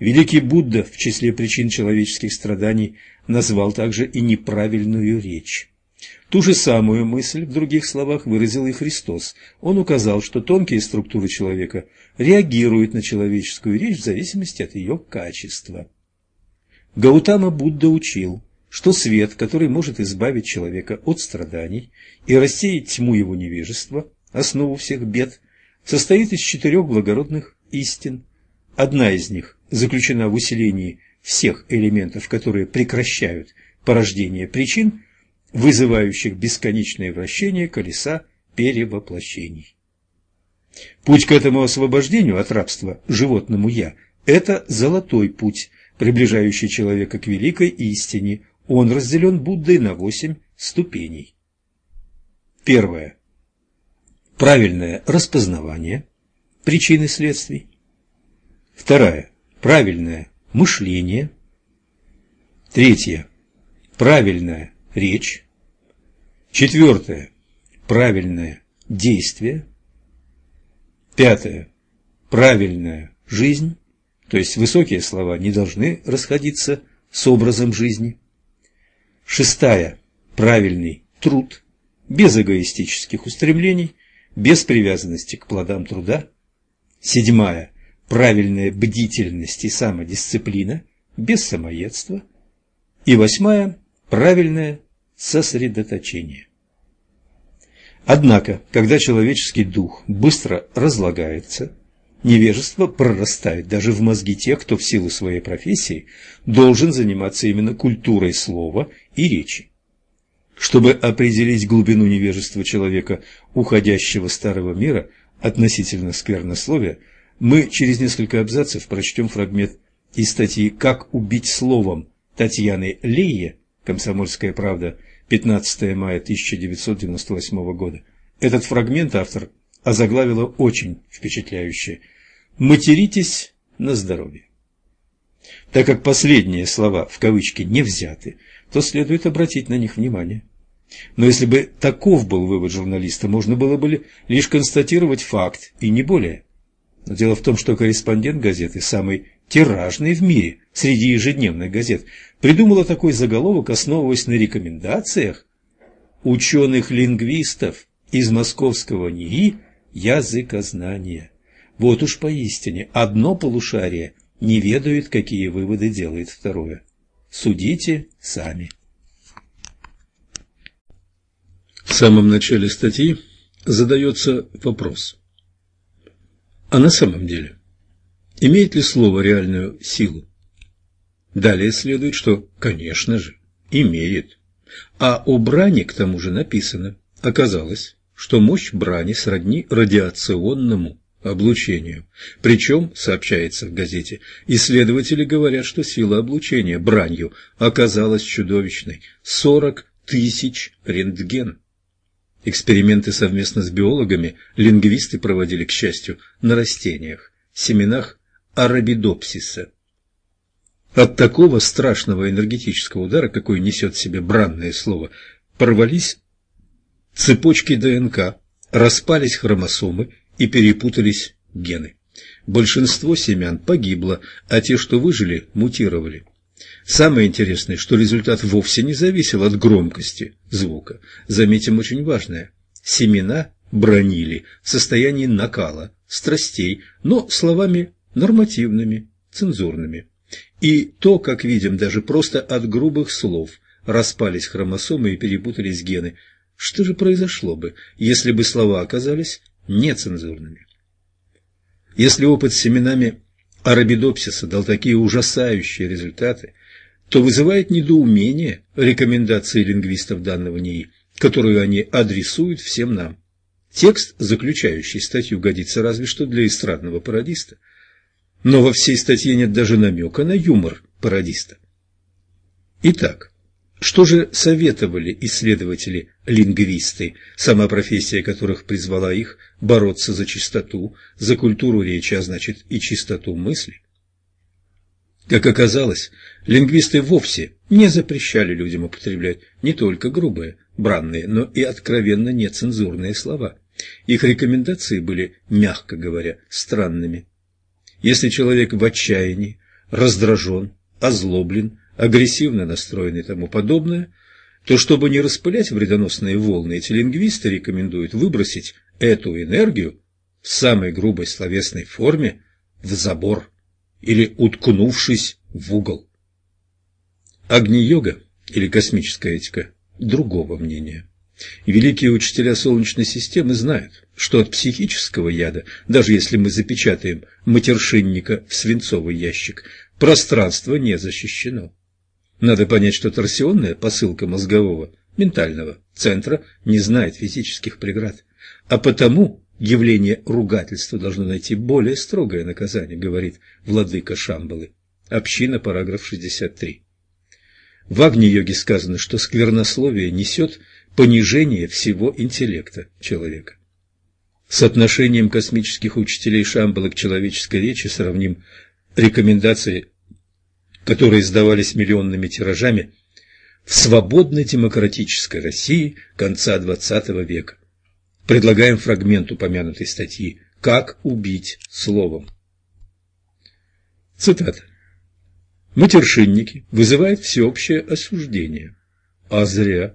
Великий Будда в числе причин человеческих страданий назвал также и неправильную речь. Ту же самую мысль, в других словах, выразил и Христос. Он указал, что тонкие структуры человека реагируют на человеческую речь в зависимости от ее качества. Гаутама Будда учил, что свет, который может избавить человека от страданий и рассеять тьму его невежества, основу всех бед, состоит из четырех благородных истин. Одна из них заключена в усилении всех элементов, которые прекращают порождение причин, вызывающих бесконечное вращение колеса перевоплощений. Путь к этому освобождению от рабства животному «я» – это золотой путь, приближающий человека к великой истине он разделен Буддой на восемь ступеней. Первое. Правильное распознавание причины следствий. Второе. Правильное мышление. Третье. Правильная речь. Четвертое. Правильное действие. Пятое. Правильная жизнь. То есть высокие слова не должны расходиться с образом жизни. Шестая – правильный труд, без эгоистических устремлений, без привязанности к плодам труда. Седьмая – правильная бдительность и самодисциплина, без самоедства. И восьмая – правильное сосредоточение. Однако, когда человеческий дух быстро разлагается – Невежество прорастает даже в мозги тех, кто в силу своей профессии должен заниматься именно культурой слова и речи. Чтобы определить глубину невежества человека, уходящего старого мира относительно сквернословия, мы через несколько абзацев прочтем фрагмент из статьи «Как убить словом» Татьяны Лейе «Комсомольская правда», 15 мая 1998 года. Этот фрагмент автор озаглавила очень впечатляюще «Материтесь на здоровье». Так как последние слова в кавычки не взяты, то следует обратить на них внимание. Но если бы таков был вывод журналиста, можно было бы лишь констатировать факт, и не более. Но дело в том, что корреспондент газеты, самый тиражный в мире среди ежедневных газет, придумала такой заголовок, основываясь на рекомендациях ученых-лингвистов из московского НИИ языкознания. Вот уж поистине одно полушарие не ведает, какие выводы делает второе. Судите сами. В самом начале статьи задается вопрос. А на самом деле, имеет ли слово реальную силу? Далее следует, что, конечно же, имеет. А о брани к тому же написано. Оказалось, что мощь брани сродни радиационному облучению. Причем, сообщается в газете, исследователи говорят, что сила облучения бранью оказалась чудовищной – 40 тысяч рентген. Эксперименты совместно с биологами лингвисты проводили, к счастью, на растениях, семенах арабидопсиса. От такого страшного энергетического удара, какой несет в себе бранное слово, порвались цепочки ДНК, распались хромосомы и перепутались гены. Большинство семян погибло, а те, что выжили, мутировали. Самое интересное, что результат вовсе не зависел от громкости звука. Заметим очень важное. Семена бронили в состоянии накала, страстей, но словами нормативными, цензурными. И то, как видим, даже просто от грубых слов распались хромосомы и перепутались гены. Что же произошло бы, если бы слова оказались нецензурными. Если опыт с семенами арабидопсиса дал такие ужасающие результаты, то вызывает недоумение рекомендации лингвистов данного НИИ, которую они адресуют всем нам. Текст, заключающий статью, годится разве что для эстрадного пародиста. Но во всей статье нет даже намека на юмор пародиста. Итак, что же советовали исследователи-лингвисты, сама профессия которых призвала их бороться за чистоту, за культуру речи, а значит и чистоту мысли? Как оказалось, лингвисты вовсе не запрещали людям употреблять не только грубые, бранные, но и откровенно нецензурные слова. Их рекомендации были, мягко говоря, странными. Если человек в отчаянии, раздражен, озлоблен, агрессивно настроены и тому подобное, то чтобы не распылять вредоносные волны, эти лингвисты рекомендуют выбросить эту энергию в самой грубой словесной форме в забор или уткнувшись в угол. Агни-йога или космическая этика другого мнения. великие учителя Солнечной системы знают, что от психического яда, даже если мы запечатаем матершинника в свинцовый ящик, пространство не защищено. Надо понять, что торсионная посылка мозгового, ментального центра не знает физических преград, а потому явление ругательства должно найти более строгое наказание, говорит владыка Шамбалы. Община, параграф 63. В Агни-йоге сказано, что сквернословие несет понижение всего интеллекта человека. С отношением космических учителей Шамбалы к человеческой речи сравним рекомендации которые издавались миллионными тиражами в свободной демократической России конца XX века. Предлагаем фрагмент упомянутой статьи «Как убить словом». Цитата. Матершинники вызывают всеобщее осуждение. А зря.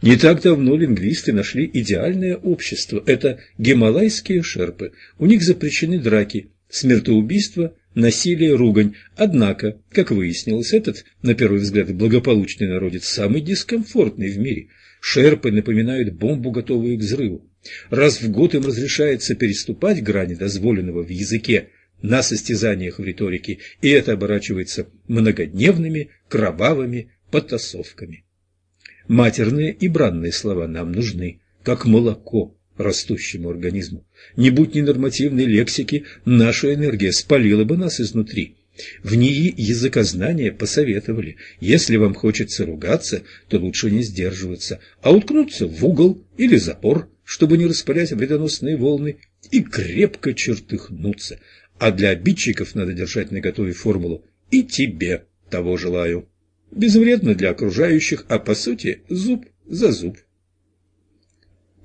Не так давно лингвисты нашли идеальное общество. Это гималайские шерпы. У них запрещены драки, смертоубийство насилие, ругань. Однако, как выяснилось, этот, на первый взгляд, благополучный народец самый дискомфортный в мире. Шерпы напоминают бомбу, готовую к взрыву. Раз в год им разрешается переступать грани дозволенного в языке на состязаниях в риторике, и это оборачивается многодневными кровавыми потасовками. Матерные и бранные слова нам нужны, как молоко растущему организму. Не будь ненормативной лексики, наша энергия спалила бы нас изнутри. В НИИ языкознания посоветовали, если вам хочется ругаться, то лучше не сдерживаться, а уткнуться в угол или запор чтобы не распылять вредоносные волны, и крепко чертыхнуться. А для обидчиков надо держать наготове формулу «и тебе того желаю». Безвредно для окружающих, а по сути зуб за зуб.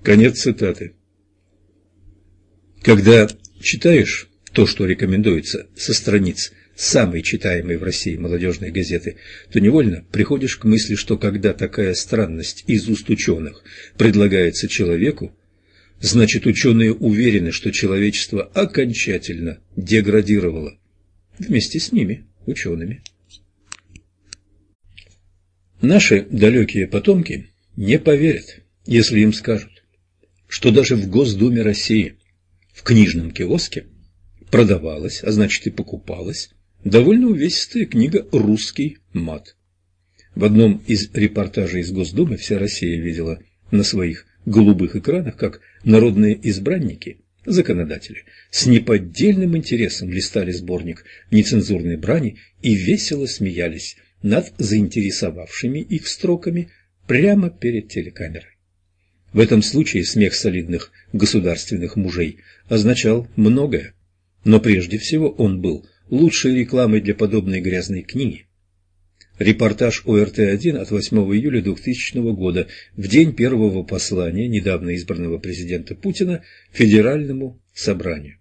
Конец цитаты. Когда читаешь то, что рекомендуется со страниц самой читаемой в России молодежной газеты, то невольно приходишь к мысли, что когда такая странность из уст ученых предлагается человеку, значит ученые уверены, что человечество окончательно деградировало. Вместе с ними, учеными. Наши далекие потомки не поверят, если им скажут, что даже в Госдуме России, в книжном киоске, продавалась, а значит и покупалась, довольно увесистая книга «Русский мат». В одном из репортажей из Госдумы вся Россия видела на своих голубых экранах, как народные избранники, законодатели, с неподдельным интересом листали сборник нецензурной брани и весело смеялись над заинтересовавшими их строками прямо перед телекамерой. В этом случае смех солидных государственных мужей означал многое, но прежде всего он был лучшей рекламой для подобной грязной книги. Репортаж ОРТ-1 от 8 июля 2000 года, в день первого послания недавно избранного президента Путина Федеральному собранию.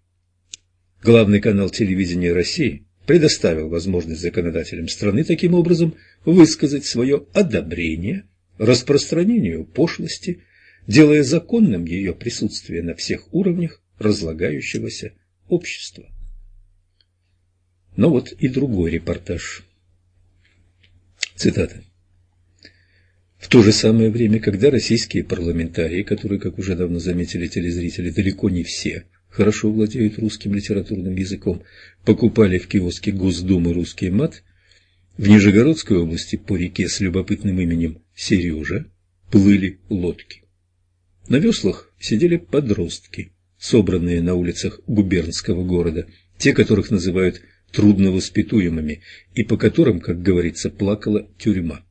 Главный канал телевидения России предоставил возможность законодателям страны таким образом высказать свое одобрение распространению пошлости, делая законным ее присутствие на всех уровнях разлагающегося общества. Но вот и другой репортаж. Цитата. В то же самое время, когда российские парламентарии, которые, как уже давно заметили телезрители, далеко не все хорошо владеют русским литературным языком, покупали в киоске Госдумы русский мат, в Нижегородской области по реке с любопытным именем Сережа плыли лодки. На веслах сидели подростки, собранные на улицах губернского города, те, которых называют трудновоспитуемыми и по которым, как говорится, плакала тюрьма.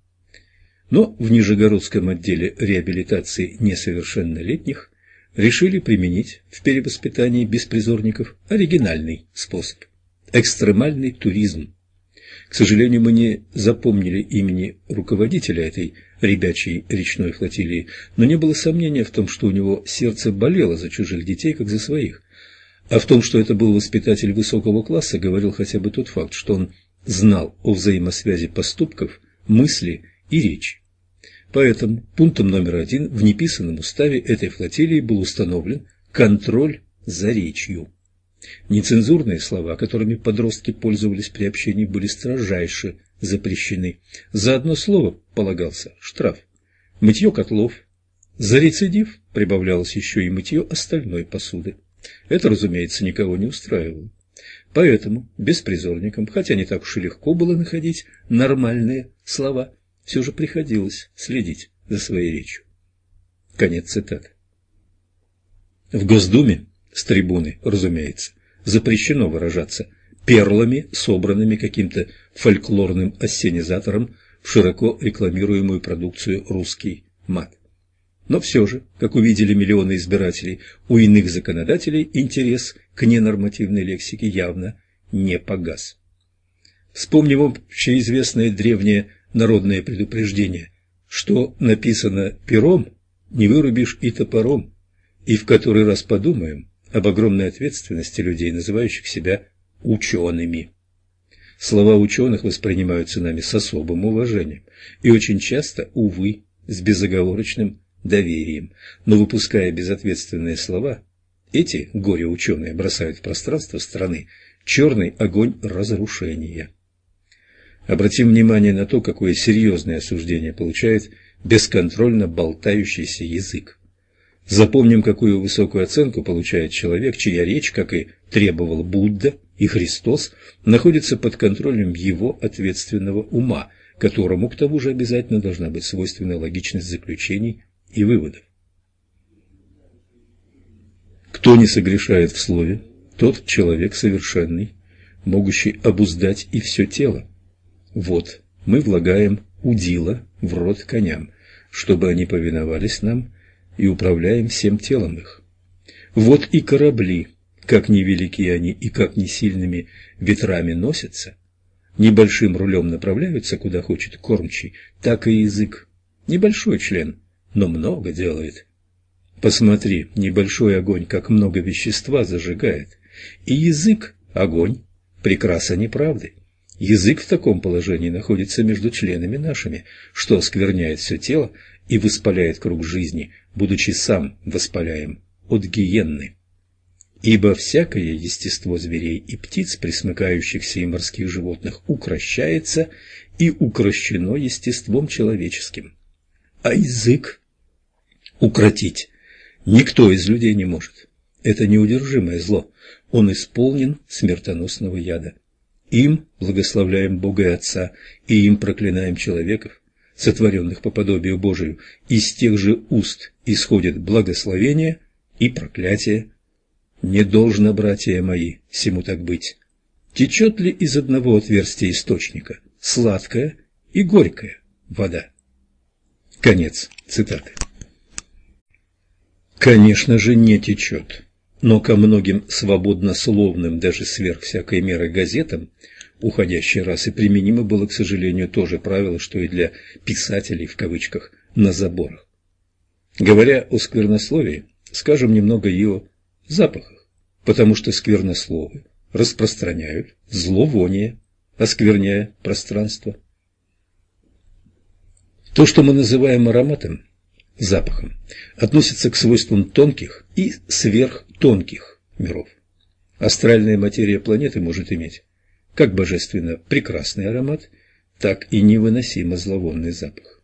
Но в Нижегородском отделе реабилитации несовершеннолетних решили применить в перевоспитании беспризорников оригинальный способ – экстремальный туризм. К сожалению, мы не запомнили имени руководителя этой ребячей речной флотилии, но не было сомнения в том, что у него сердце болело за чужих детей, как за своих. А в том, что это был воспитатель высокого класса, говорил хотя бы тот факт, что он знал о взаимосвязи поступков, мысли и речи. Поэтому пунктом номер один в неписанном уставе этой флотилии был установлен контроль за речью. Нецензурные слова, которыми подростки пользовались при общении, были строжайше запрещены. За одно слово полагался штраф. Мытье котлов. За рецидив прибавлялось еще и мытье остальной посуды. Это, разумеется, никого не устраивало. Поэтому беспризорникам, хотя не так уж и легко было находить нормальные слова, все же приходилось следить за своей речью. Конец цитаты. В Госдуме с трибуны, разумеется, запрещено выражаться перлами, собранными каким-то фольклорным ассенизатором в широко рекламируемую продукцию «Русский мат». Но все же, как увидели миллионы избирателей, у иных законодателей интерес к ненормативной лексике явно не погас. Вспомним общеизвестное древнее народное предупреждение, что написано пером, не вырубишь и топором, и в который раз подумаем об огромной ответственности людей, называющих себя учеными. Слова ученых воспринимаются нами с особым уважением и очень часто, увы, с безоговорочным доверием, но выпуская безответственные слова, эти горе-ученые бросают в пространство страны черный огонь разрушения. Обратим внимание на то, какое серьезное осуждение получает бесконтрольно болтающийся язык. Запомним, какую высокую оценку получает человек, чья речь, как и требовал Будда и Христос, находится под контролем его ответственного ума, которому к тому же обязательно должна быть свойственна логичность заключений и выводов. Кто не согрешает в слове, тот человек совершенный, могущий обуздать и все тело. Вот мы влагаем удила в рот коням, чтобы они повиновались нам, и управляем всем телом их. Вот и корабли, как невелики они и как не сильными ветрами носятся, небольшим рулем направляются, куда хочет кормчий, так и язык. Небольшой член, но много делает. Посмотри, небольшой огонь, как много вещества зажигает. И язык – огонь, прекраса неправды. Язык в таком положении находится между членами нашими, что оскверняет все тело и воспаляет круг жизни, будучи сам воспаляем от гиенны. Ибо всякое естество зверей и птиц, присмыкающихся и морских животных, укращается и укращено естеством человеческим. А язык укротить никто из людей не может. Это неудержимое зло. Он исполнен смертоносного яда. Им благословляем Бога и Отца, и им проклинаем человеков, сотворенных по подобию Божию. Из тех же уст исходит благословение и проклятие. Не должно, братья мои, всему так быть. Течет ли из одного отверстия источника сладкая и горькая вода? Конец цитаты. Конечно же, не течет но ко многим свободнословным, даже сверх всякой меры газетам, уходящей расы применимо было, к сожалению, то же правило, что и для «писателей» в кавычках на заборах. Говоря о сквернословии, скажем немного и о запахах, потому что сквернословы распространяют зловоние, оскверняя пространство. То, что мы называем ароматом, запахом, относится к свойствам тонких и сверхтонких миров. Астральная материя планеты может иметь как божественно прекрасный аромат, так и невыносимо зловонный запах.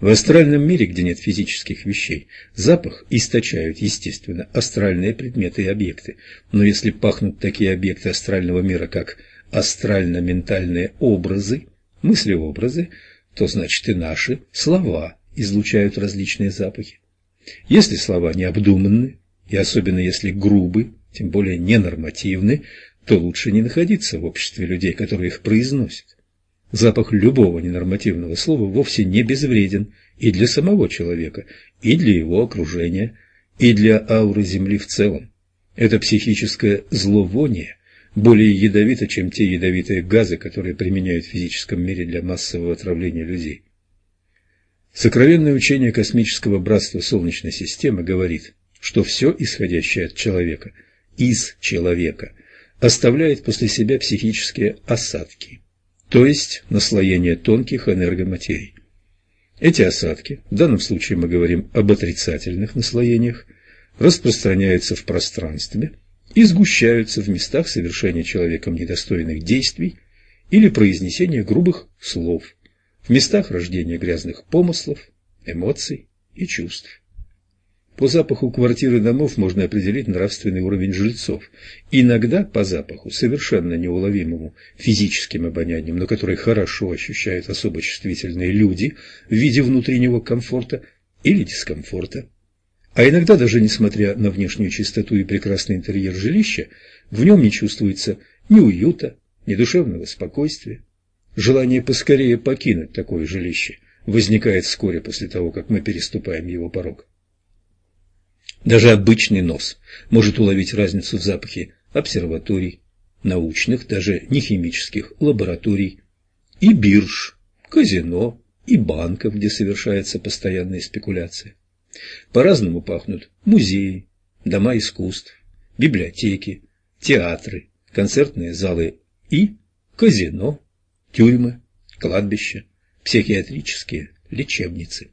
В астральном мире, где нет физических вещей, запах источают, естественно, астральные предметы и объекты. Но если пахнут такие объекты астрального мира, как астрально-ментальные образы, мысли-образы, то значит и наши слова излучают различные запахи. Если слова необдуманны, и особенно если грубы, тем более ненормативны, то лучше не находиться в обществе людей, которые их произносят. Запах любого ненормативного слова вовсе не безвреден и для самого человека, и для его окружения, и для ауры Земли в целом. Это психическое зловоние более ядовито, чем те ядовитые газы, которые применяют в физическом мире для массового отравления людей. Сокровенное учение космического братства Солнечной системы говорит, что все исходящее от человека, из человека, оставляет после себя психические осадки, то есть наслоение тонких энергоматерий. Эти осадки, в данном случае мы говорим об отрицательных наслоениях, распространяются в пространстве и сгущаются в местах совершения человеком недостойных действий или произнесения грубых слов – в местах рождения грязных помыслов, эмоций и чувств. По запаху квартир и домов можно определить нравственный уровень жильцов. Иногда по запаху, совершенно неуловимому физическим обонянием, но который хорошо ощущают особо чувствительные люди в виде внутреннего комфорта или дискомфорта. А иногда даже несмотря на внешнюю чистоту и прекрасный интерьер жилища, в нем не чувствуется ни уюта, ни душевного спокойствия. Желание поскорее покинуть такое жилище возникает вскоре после того, как мы переступаем его порог. Даже обычный нос может уловить разницу в запахе обсерваторий, научных, даже не химических лабораторий, и бирж, казино, и банков, где совершается постоянная спекуляция. По-разному пахнут музеи, дома искусств, библиотеки, театры, концертные залы и казино тюрьмы, кладбища, психиатрические лечебницы.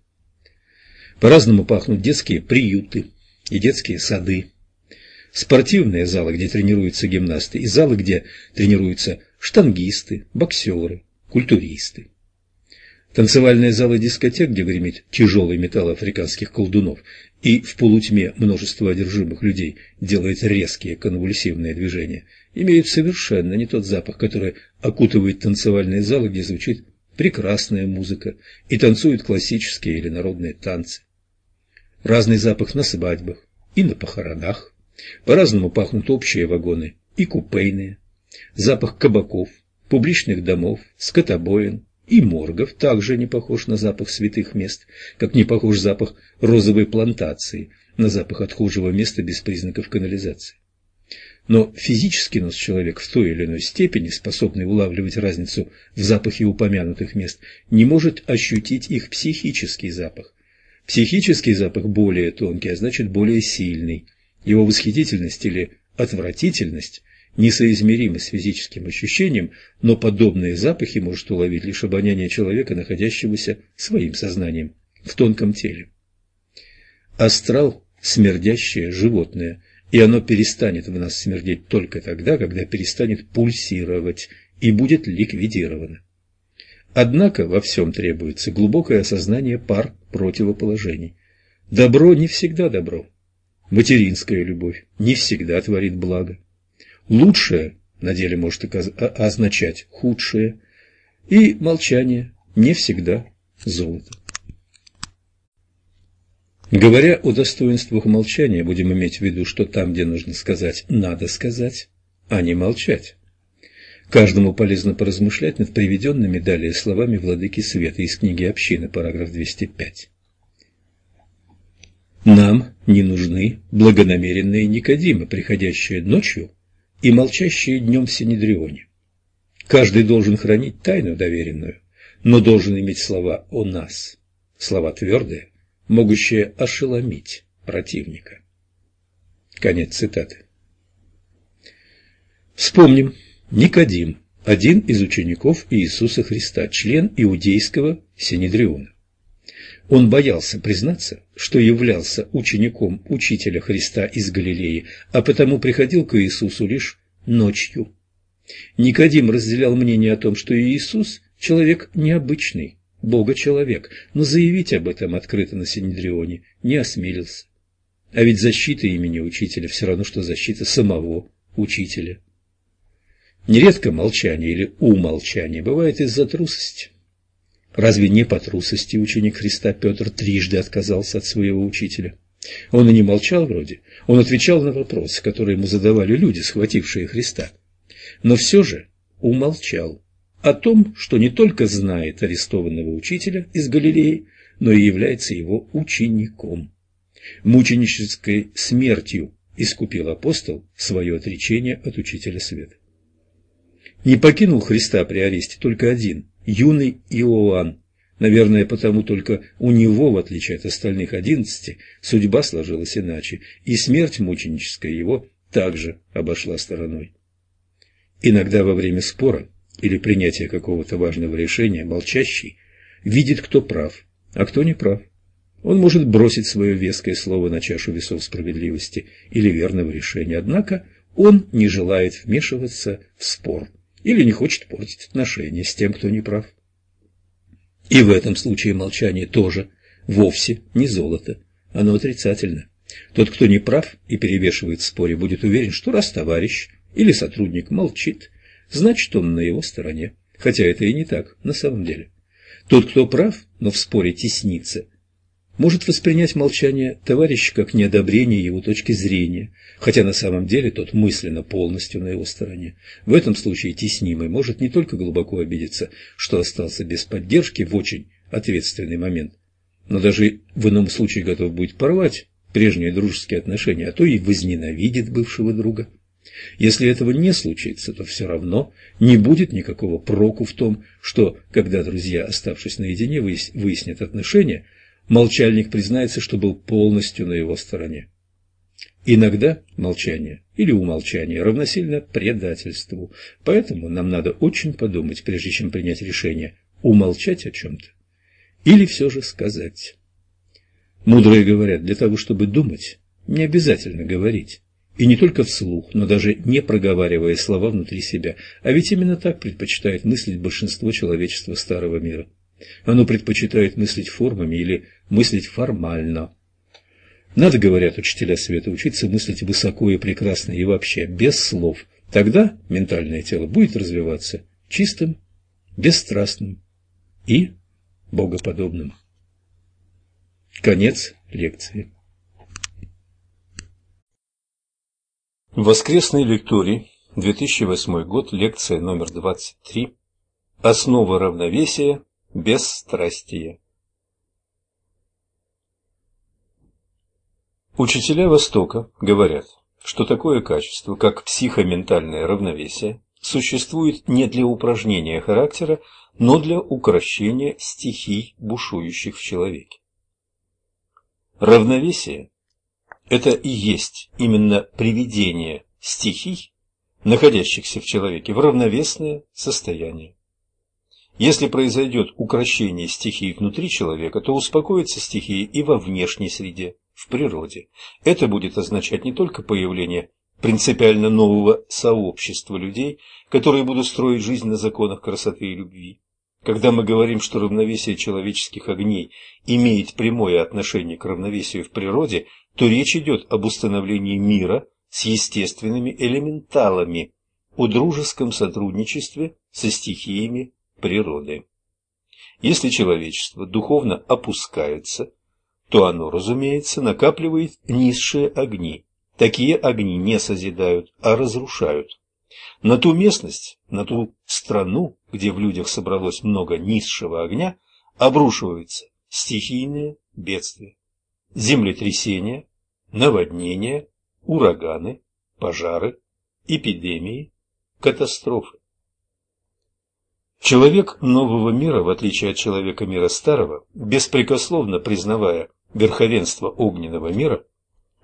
По-разному пахнут детские приюты и детские сады, спортивные залы, где тренируются гимнасты, и залы, где тренируются штангисты, боксеры, культуристы. Танцевальные залы дискотек, где гремит тяжелый металл африканских колдунов, и в полутьме множество одержимых людей делает резкие конвульсивные движения, имеют совершенно не тот запах, который окутывает танцевальные залы, где звучит прекрасная музыка и танцуют классические или народные танцы. Разный запах на свадьбах и на похоронах. По-разному пахнут общие вагоны и купейные. Запах кабаков, публичных домов, скотобоин, и моргов также не похож на запах святых мест, как не похож запах розовой плантации на запах отхожего места без признаков канализации. Но физический нос человека в той или иной степени, способный улавливать разницу в запахе упомянутых мест, не может ощутить их психический запах. Психический запах более тонкий, а значит более сильный. Его восхитительность или отвратительность несоизмеримы с физическим ощущением, но подобные запахи может уловить лишь обоняние человека, находящегося своим сознанием в тонком теле. Астрал – смердящее животное, и оно перестанет в нас смердеть только тогда, когда перестанет пульсировать и будет ликвидировано. Однако во всем требуется глубокое осознание пар противоположений. Добро не всегда добро. Материнская любовь не всегда творит благо. Лучшее на деле может означать худшее, и молчание не всегда золото. Говоря о достоинствах молчания, будем иметь в виду, что там, где нужно сказать, надо сказать, а не молчать. Каждому полезно поразмышлять над приведенными далее словами владыки света из книги «Общины», параграф 205. Нам не нужны благонамеренные Никодимы, приходящие ночью и молчащие днем в Синедрионе. Каждый должен хранить тайну доверенную, но должен иметь слова о нас, слова твердые, могущее ошеломить противника. Конец цитаты. Вспомним, Никодим, один из учеников Иисуса Христа, член иудейского Синедриона. Он боялся признаться, что являлся учеником учителя Христа из Галилеи, а потому приходил к Иисусу лишь ночью. Никодим разделял мнение о том, что Иисус – человек необычный, Бога-человек, но заявить об этом открыто на Синедрионе не осмелился. А ведь защита имени учителя все равно, что защита самого учителя. Нередко молчание или умолчание бывает из-за трусости. Разве не по трусости ученик Христа Петр трижды отказался от своего учителя? Он и не молчал вроде, он отвечал на вопросы, которые ему задавали люди, схватившие Христа. Но все же умолчал о том, что не только знает арестованного учителя из Галилеи, но и является его учеником. Мученической смертью искупил апостол свое отречение от учителя света. Не покинул Христа при аресте только один, юный Иоанн, Наверное, потому только у него, в отличие от остальных одиннадцати, судьба сложилась иначе, и смерть мученическая его также обошла стороной. Иногда во время спора или принятия какого-то важного решения молчащий видит, кто прав, а кто не прав. Он может бросить свое веское слово на чашу весов справедливости или верного решения, однако он не желает вмешиваться в спор или не хочет портить отношения с тем, кто не прав. И в этом случае молчание тоже вовсе не золото, оно отрицательно. Тот, кто не прав и перевешивает в споре, будет уверен, что раз товарищ или сотрудник молчит, значит он на его стороне, хотя это и не так на самом деле. Тот, кто прав, но в споре теснится, может воспринять молчание товарища как неодобрение его точки зрения, хотя на самом деле тот мысленно полностью на его стороне. В этом случае теснимый может не только глубоко обидеться, что остался без поддержки в очень ответственный момент, но даже в ином случае готов будет порвать прежние дружеские отношения, а то и возненавидит бывшего друга. Если этого не случится, то все равно не будет никакого проку в том, что, когда друзья, оставшись наедине, выяснят отношения, молчальник признается, что был полностью на его стороне. Иногда молчание или умолчание равносильно предательству, поэтому нам надо очень подумать, прежде чем принять решение, умолчать о чем-то или все же сказать. Мудрые говорят, для того, чтобы думать, не обязательно говорить. И не только вслух, но даже не проговаривая слова внутри себя. А ведь именно так предпочитает мыслить большинство человечества старого мира. Оно предпочитает мыслить формами или мыслить формально. Надо, говорят учителя света, учиться мыслить высоко и прекрасно и вообще без слов. Тогда ментальное тело будет развиваться чистым, бесстрастным и богоподобным. Конец лекции. Воскресный лекторий, 2008 год, лекция номер 23, Основа равновесия – бесстрастие. Учителя Востока говорят, что такое качество, как психоментальное равновесие, существует не для упражнения характера, но для укрощения стихий, бушующих в человеке. Равновесие – это и есть именно приведение стихий, находящихся в человеке, в равновесное состояние. Если произойдет укрощение стихий внутри человека, то успокоятся стихии и во внешней среде, в природе. Это будет означать не только появление принципиально нового сообщества людей, которые будут строить жизнь на законах красоты и любви. Когда мы говорим, что равновесие человеческих огней имеет прямое отношение к равновесию в природе, то речь идет об установлении мира с естественными элементалами, о дружеском сотрудничестве со стихиями природы. Если человечество духовно опускается, то оно, разумеется, накапливает низшие огни. Такие огни не созидают, а разрушают. На ту местность, на ту страну, где в людях собралось много низшего огня, обрушиваются стихийные бедствия, землетрясения, наводнения, ураганы, пожары, эпидемии, катастрофы. Человек нового мира, в отличие от человека мира старого, беспрекословно признавая верховенство огненного мира,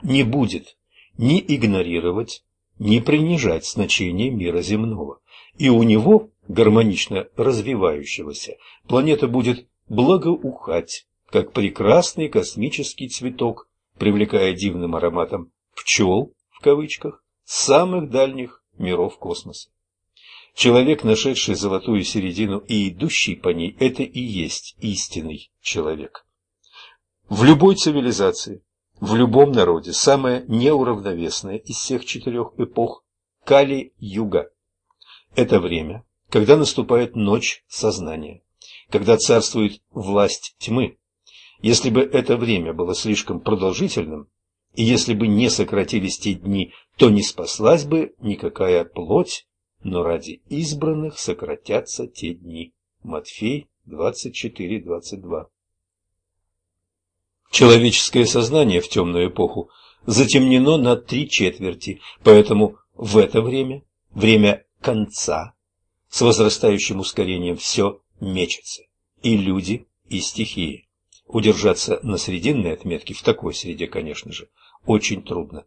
не будет ни игнорировать, ни принижать значение мира земного, и у него, гармонично развивающегося, планета будет благоухать, как прекрасный космический цветок, привлекая дивным ароматом «пчел» в кавычках самых дальних миров космоса. Человек, нашедший золотую середину и идущий по ней, это и есть истинный человек. В любой цивилизации, в любом народе самое неуравновесное из всех четырех эпох – Кали-Юга. Это время, когда наступает ночь сознания, когда царствует власть тьмы. Если бы это время было слишком продолжительным, и если бы не сократились те дни, то не спаслась бы никакая плоть но ради избранных сократятся те дни. Матфей 24-22 Человеческое сознание в темную эпоху затемнено на три четверти, поэтому в это время, время конца, с возрастающим ускорением все мечется, и люди, и стихии. Удержаться на срединной отметке в такой среде, конечно же, очень трудно.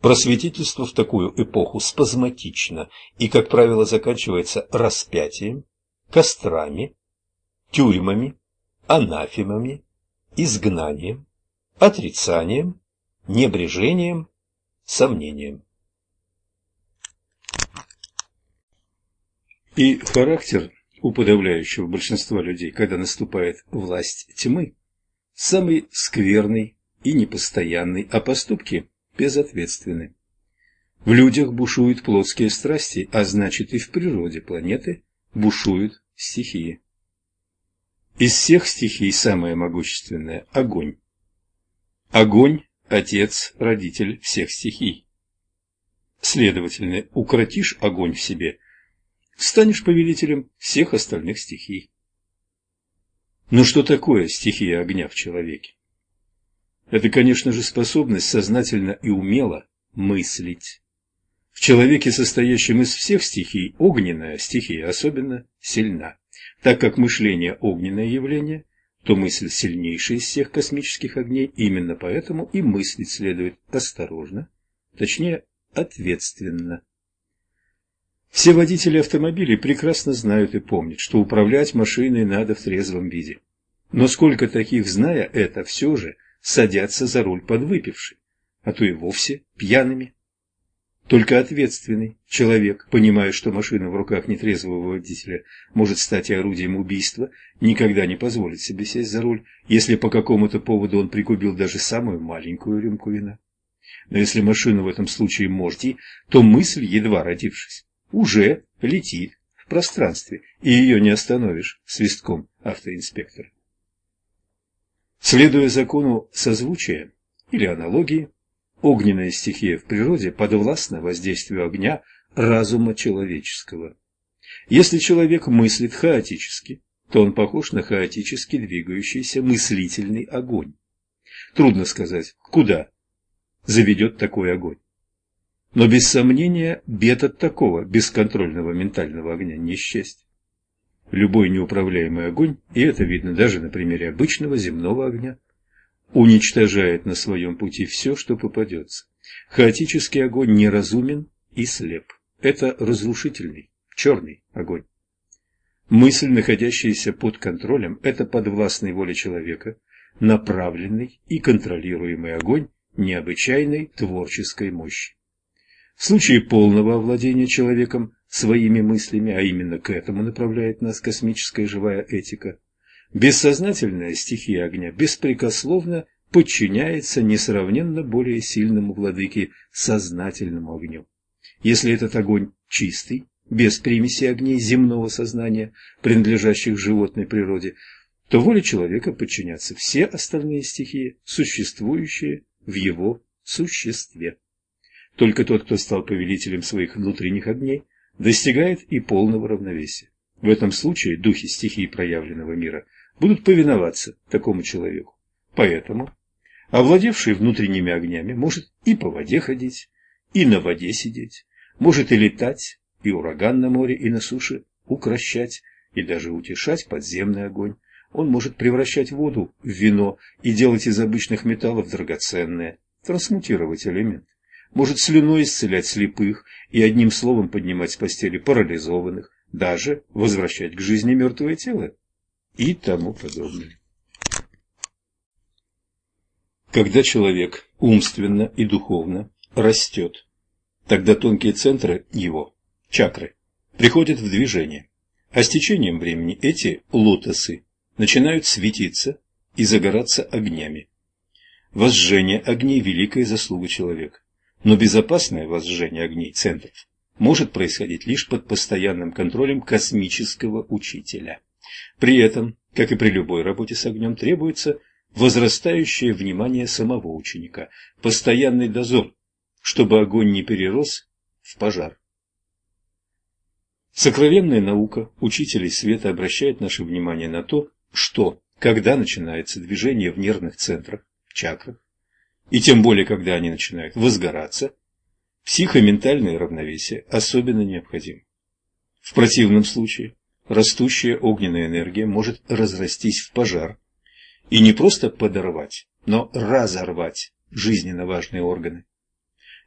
Просветительство в такую эпоху спазматично и, как правило, заканчивается распятием, кострами, тюрьмами, анафемами, изгнанием, отрицанием, небрежением, сомнением. И характер у подавляющего большинства людей, когда наступает власть тьмы, самый скверный и непостоянный, а поступки безответственны. В людях бушуют плотские страсти, а значит и в природе планеты бушуют стихии. Из всех стихий самая могущественная – огонь. Огонь – отец, родитель всех стихий. Следовательно, укротишь огонь в себе, станешь повелителем всех остальных стихий. Но что такое стихия огня в человеке? Это, конечно же, способность сознательно и умело мыслить. В человеке, состоящем из всех стихий, огненная стихия особенно сильна. Так как мышление – огненное явление, то мысль сильнейшая из всех космических огней, именно поэтому и мыслить следует осторожно, точнее, ответственно. Все водители автомобилей прекрасно знают и помнят, что управлять машиной надо в трезвом виде. Но сколько таких, зная это, все же – садятся за руль подвыпивший, а то и вовсе пьяными. Только ответственный человек, понимая, что машина в руках нетрезвого водителя может стать орудием убийства, никогда не позволит себе сесть за руль, если по какому-то поводу он прикупил даже самую маленькую рюмку вина. Но если машина в этом случае морти, то мысль, едва родившись, уже летит в пространстве, и ее не остановишь свистком автоинспектора. Следуя закону созвучия или аналогии, огненная стихия в природе подвластна воздействию огня разума человеческого. Если человек мыслит хаотически, то он похож на хаотически двигающийся мыслительный огонь. Трудно сказать, куда заведет такой огонь. Но без сомнения бед от такого бесконтрольного ментального огня не счесть. Любой неуправляемый огонь, и это видно даже на примере обычного земного огня, уничтожает на своем пути все, что попадется. Хаотический огонь неразумен и слеп. Это разрушительный, черный огонь. Мысль, находящаяся под контролем, это подвластный воле человека, направленный и контролируемый огонь необычайной творческой мощи. В случае полного овладения человеком своими мыслями, а именно к этому направляет нас космическая живая этика, бессознательная стихия огня беспрекословно подчиняется несравненно более сильному владыке сознательному огню. Если этот огонь чистый, без примеси огней земного сознания, принадлежащих животной природе, то воле человека подчинятся все остальные стихии, существующие в его существе. Только тот, кто стал повелителем своих внутренних огней, достигает и полного равновесия. В этом случае духи стихий проявленного мира будут повиноваться такому человеку. Поэтому овладевший внутренними огнями может и по воде ходить, и на воде сидеть, может и летать, и ураган на море, и на суше укращать, и даже утешать подземный огонь. Он может превращать воду в вино и делать из обычных металлов драгоценное, трансмутировать элемент. Может слюной исцелять слепых и одним словом поднимать с постели парализованных, даже возвращать к жизни мертвое тело и тому подобное. Когда человек умственно и духовно растет, тогда тонкие центры его, чакры, приходят в движение, а с течением времени эти лотосы начинают светиться и загораться огнями. Возжжение огней – великая заслуга человека, но безопасное возжжение огней центров может происходить лишь под постоянным контролем космического учителя. При этом, как и при любой работе с огнем, требуется возрастающее внимание самого ученика, постоянный дозор, чтобы огонь не перерос в пожар. Сокровенная наука учителей света обращает наше внимание на то, что, когда начинается движение в нервных центрах, чакрах, и тем более, когда они начинают возгораться, психоментальное равновесие особенно необходимо. В противном случае растущая огненная энергия может разрастись в пожар и не просто подорвать, но разорвать жизненно важные органы.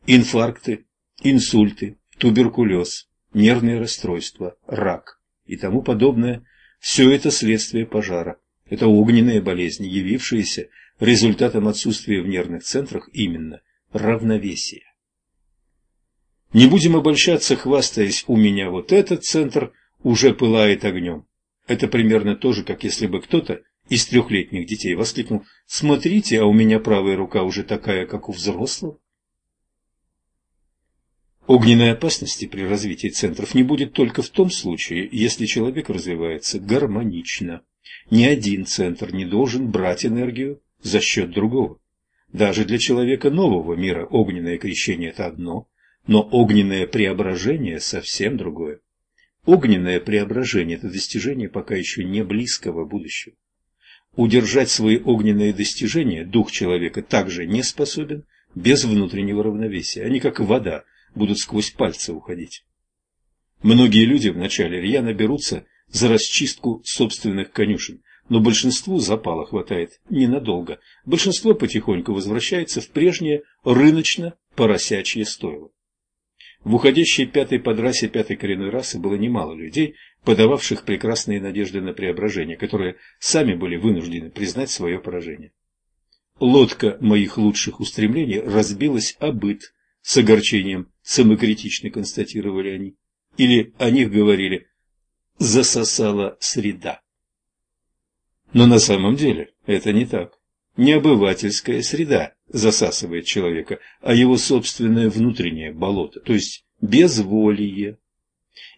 Инфаркты, инсульты, туберкулез, нервные расстройства, рак и тому подобное – все это следствие пожара. Это огненные болезни, явившиеся результатом отсутствия в нервных центрах именно равновесия. Не будем обольщаться, хвастаясь, у меня вот этот центр уже пылает огнем. Это примерно то же, как если бы кто-то из трехлетних детей воскликнул «Смотрите, а у меня правая рука уже такая, как у взрослого». Огненной опасности при развитии центров не будет только в том случае, если человек развивается гармонично. Ни один центр не должен брать энергию за счет другого. Даже для человека нового мира огненное крещение – это одно, но огненное преображение – совсем другое. Огненное преображение – это достижение пока еще не близкого будущего. Удержать свои огненные достижения дух человека также не способен без внутреннего равновесия. Они как вода – будут сквозь пальцы уходить. Многие люди вначале рьяно берутся за расчистку собственных конюшен, но большинству запала хватает ненадолго. Большинство потихоньку возвращается в прежнее рыночно-поросячье стойло. В уходящей пятой подрасе пятой коренной расы было немало людей, подававших прекрасные надежды на преображение, которые сами были вынуждены признать свое поражение. Лодка моих лучших устремлений разбилась о быт, с огорчением самокритично констатировали они. Или о них говорили «засосала среда». Но на самом деле это не так. Не обывательская среда засасывает человека, а его собственное внутреннее болото, то есть безволие.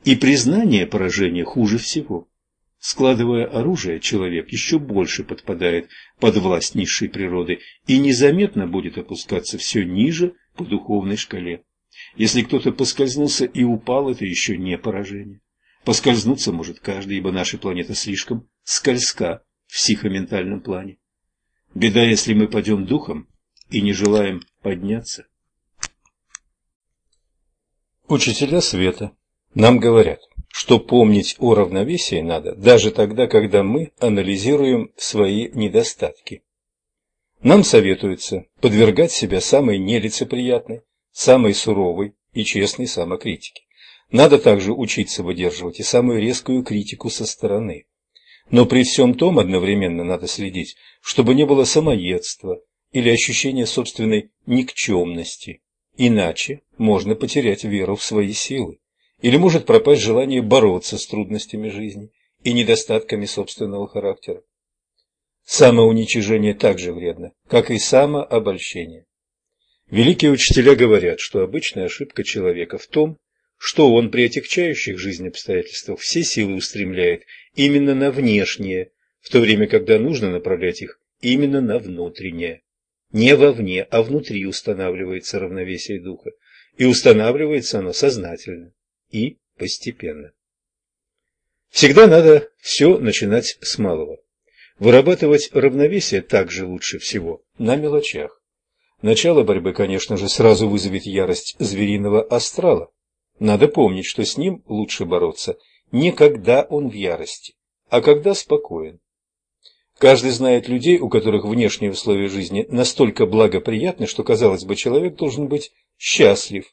И признание поражения хуже всего. Складывая оружие, человек еще больше подпадает под власть низшей природы и незаметно будет опускаться все ниже по духовной шкале. Если кто-то поскользнулся и упал, это еще не поражение. Поскользнуться может каждый, ибо наша планета слишком скользка в психоментальном плане. Беда, если мы пойдем духом и не желаем подняться. Учителя света нам говорят, что помнить о равновесии надо даже тогда, когда мы анализируем свои недостатки. Нам советуется подвергать себя самой нелицеприятной, самой суровой и честной самокритике. Надо также учиться выдерживать и самую резкую критику со стороны. Но при всем том одновременно надо следить, чтобы не было самоедства или ощущения собственной никчемности. Иначе можно потерять веру в свои силы. Или может пропасть желание бороться с трудностями жизни и недостатками собственного характера. Самоуничижение так же вредно, как и самообольщение. Великие учителя говорят, что обычная ошибка человека в том, что он при отягчающих жизнь обстоятельствах все силы устремляет именно на внешнее, в то время, когда нужно направлять их именно на внутреннее. Не вовне, а внутри устанавливается равновесие духа, и устанавливается оно сознательно и постепенно. Всегда надо все начинать с малого. Вырабатывать равновесие также лучше всего на мелочах. Начало борьбы, конечно же, сразу вызовет ярость звериного астрала, надо помнить, что с ним лучше бороться не когда он в ярости, а когда спокоен. Каждый знает людей, у которых внешние условия жизни настолько благоприятны, что, казалось бы, человек должен быть счастлив,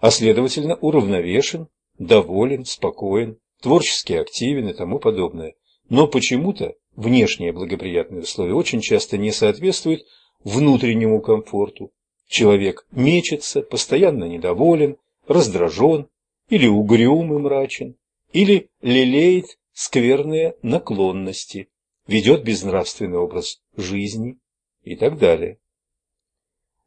а следовательно уравновешен, доволен, спокоен, творчески активен и тому подобное. Но почему-то внешние благоприятные условия очень часто не соответствуют внутреннему комфорту. Человек мечется, постоянно недоволен, раздражен или угрюм и мрачен, или лелеет скверные наклонности, ведет безнравственный образ жизни и так далее.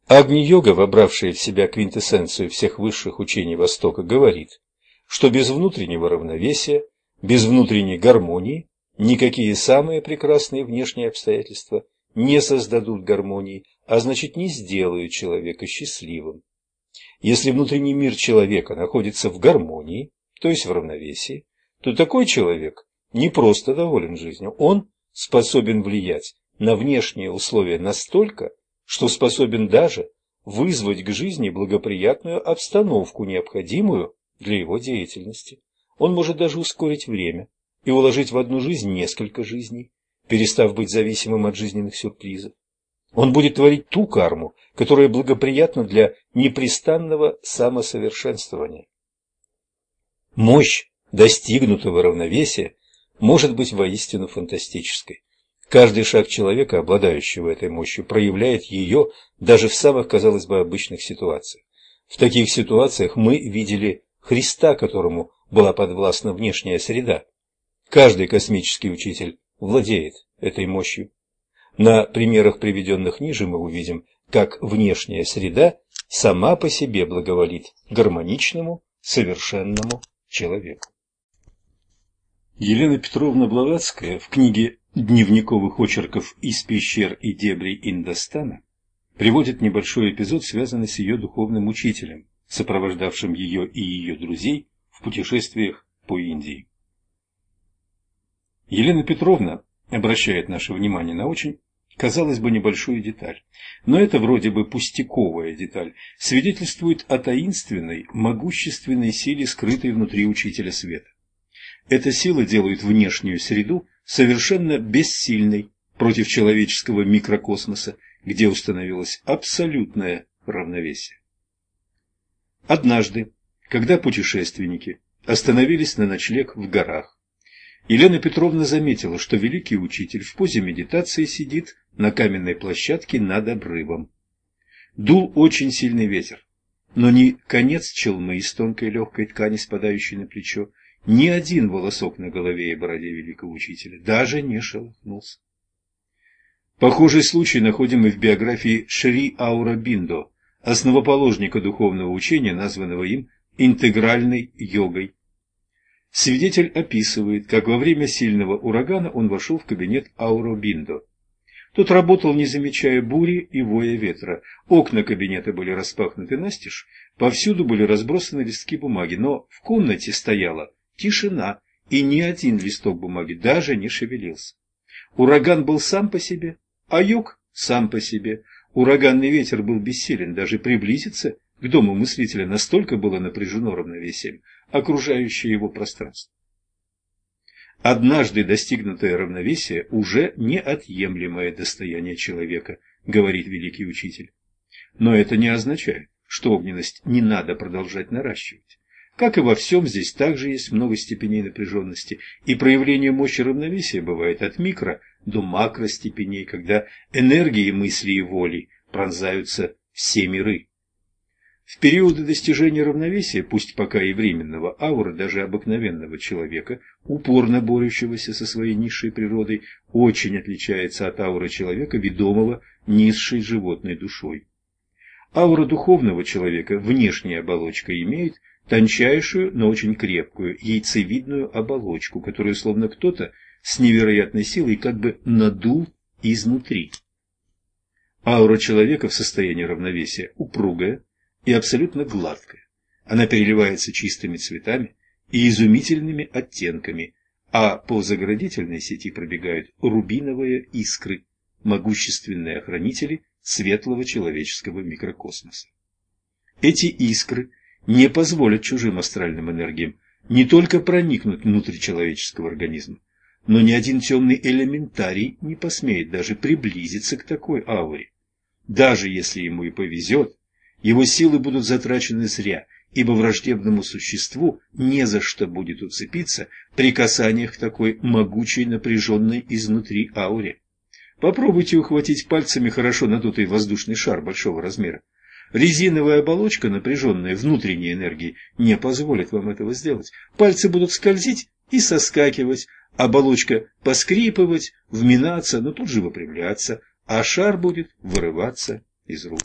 Агни-йога, вобравшая в себя квинтэссенцию всех высших учений Востока, говорит, что без внутреннего равновесия, без внутренней гармонии никакие самые прекрасные внешние обстоятельства не создадут гармонии, а значит не сделают человека счастливым. Если внутренний мир человека находится в гармонии, то есть в равновесии, то такой человек не просто доволен жизнью, он способен влиять на внешние условия настолько, что способен даже вызвать к жизни благоприятную обстановку, необходимую для его деятельности. Он может даже ускорить время и уложить в одну жизнь несколько жизней, перестав быть зависимым от жизненных сюрпризов. Он будет творить ту карму, которая благоприятна для непрестанного самосовершенствования. Мощь достигнутого равновесия может быть воистину фантастической. Каждый шаг человека, обладающего этой мощью, проявляет ее даже в самых, казалось бы, обычных ситуациях. В таких ситуациях мы видели Христа, которому была подвластна внешняя среда. Каждый космический учитель владеет этой мощью. На примерах, приведенных ниже, мы увидим, как внешняя среда сама по себе благоволит гармоничному, совершенному человеку. Елена Петровна Блаватская в книге дневниковых очерков «Из пещер и дебрей Индостана» приводит небольшой эпизод, связанный с ее духовным учителем, сопровождавшим ее и ее друзей в путешествиях по Индии. Елена Петровна обращает наше внимание на очень, казалось бы, небольшую деталь. Но это вроде бы пустяковая деталь, свидетельствует о таинственной, могущественной силе, скрытой внутри Учителя Света. Эта сила делает внешнюю среду совершенно бессильной против человеческого микрокосмоса, где установилось абсолютное равновесие. Однажды, когда путешественники остановились на ночлег в горах, Елена Петровна заметила, что великий учитель в позе медитации сидит на каменной площадке над обрывом. Дул очень сильный ветер, но ни конец челмы из тонкой легкой ткани, спадающей на плечо, ни один волосок на голове и бороде великого учителя даже не шелохнулся. Похожий случай находим и в биографии Шри Аура Биндо, основоположника духовного учения, названного им интегральной йогой. Свидетель описывает, как во время сильного урагана он вошел в кабинет Ауробиндо. Тот работал, не замечая бури и воя ветра. Окна кабинета были распахнуты настежь, повсюду были разбросаны листки бумаги, но в комнате стояла тишина, и ни один листок бумаги даже не шевелился. Ураган был сам по себе, а юг сам по себе. Ураганный ветер был бессилен даже приблизиться к дому мыслителя, настолько было напряжено равновесием окружающее его пространство. Однажды достигнутое равновесие уже неотъемлемое достояние человека, говорит великий учитель. Но это не означает, что огненность не надо продолжать наращивать. Как и во всем, здесь также есть много степеней напряженности, и проявление мощи равновесия бывает от микро до макростепеней, когда энергии мысли и воли пронзаются все миры. В периоды достижения равновесия, пусть пока и временного, аура даже обыкновенного человека, упорно борющегося со своей низшей природой, очень отличается от ауры человека, ведомого низшей животной душой. Аура духовного человека, внешняя оболочка, имеет тончайшую, но очень крепкую, яйцевидную оболочку, которую словно кто-то с невероятной силой как бы надул изнутри. Аура человека в состоянии равновесия упругая и абсолютно гладкая. Она переливается чистыми цветами и изумительными оттенками, а по заградительной сети пробегают рубиновые искры, могущественные охранители светлого человеческого микрокосмоса. Эти искры не позволят чужим астральным энергиям не только проникнуть внутрь человеческого организма, но ни один темный элементарий не посмеет даже приблизиться к такой ауре. Даже если ему и повезет, его силы будут затрачены зря, ибо враждебному существу не за что будет уцепиться при касаниях такой могучей напряженной изнутри ауре. Попробуйте ухватить пальцами хорошо надутый воздушный шар большого размера. Резиновая оболочка, напряженная внутренней энергией, не позволит вам этого сделать. Пальцы будут скользить и соскакивать, оболочка поскрипывать, вминаться, но тут же выпрямляться, а шар будет вырываться из рук.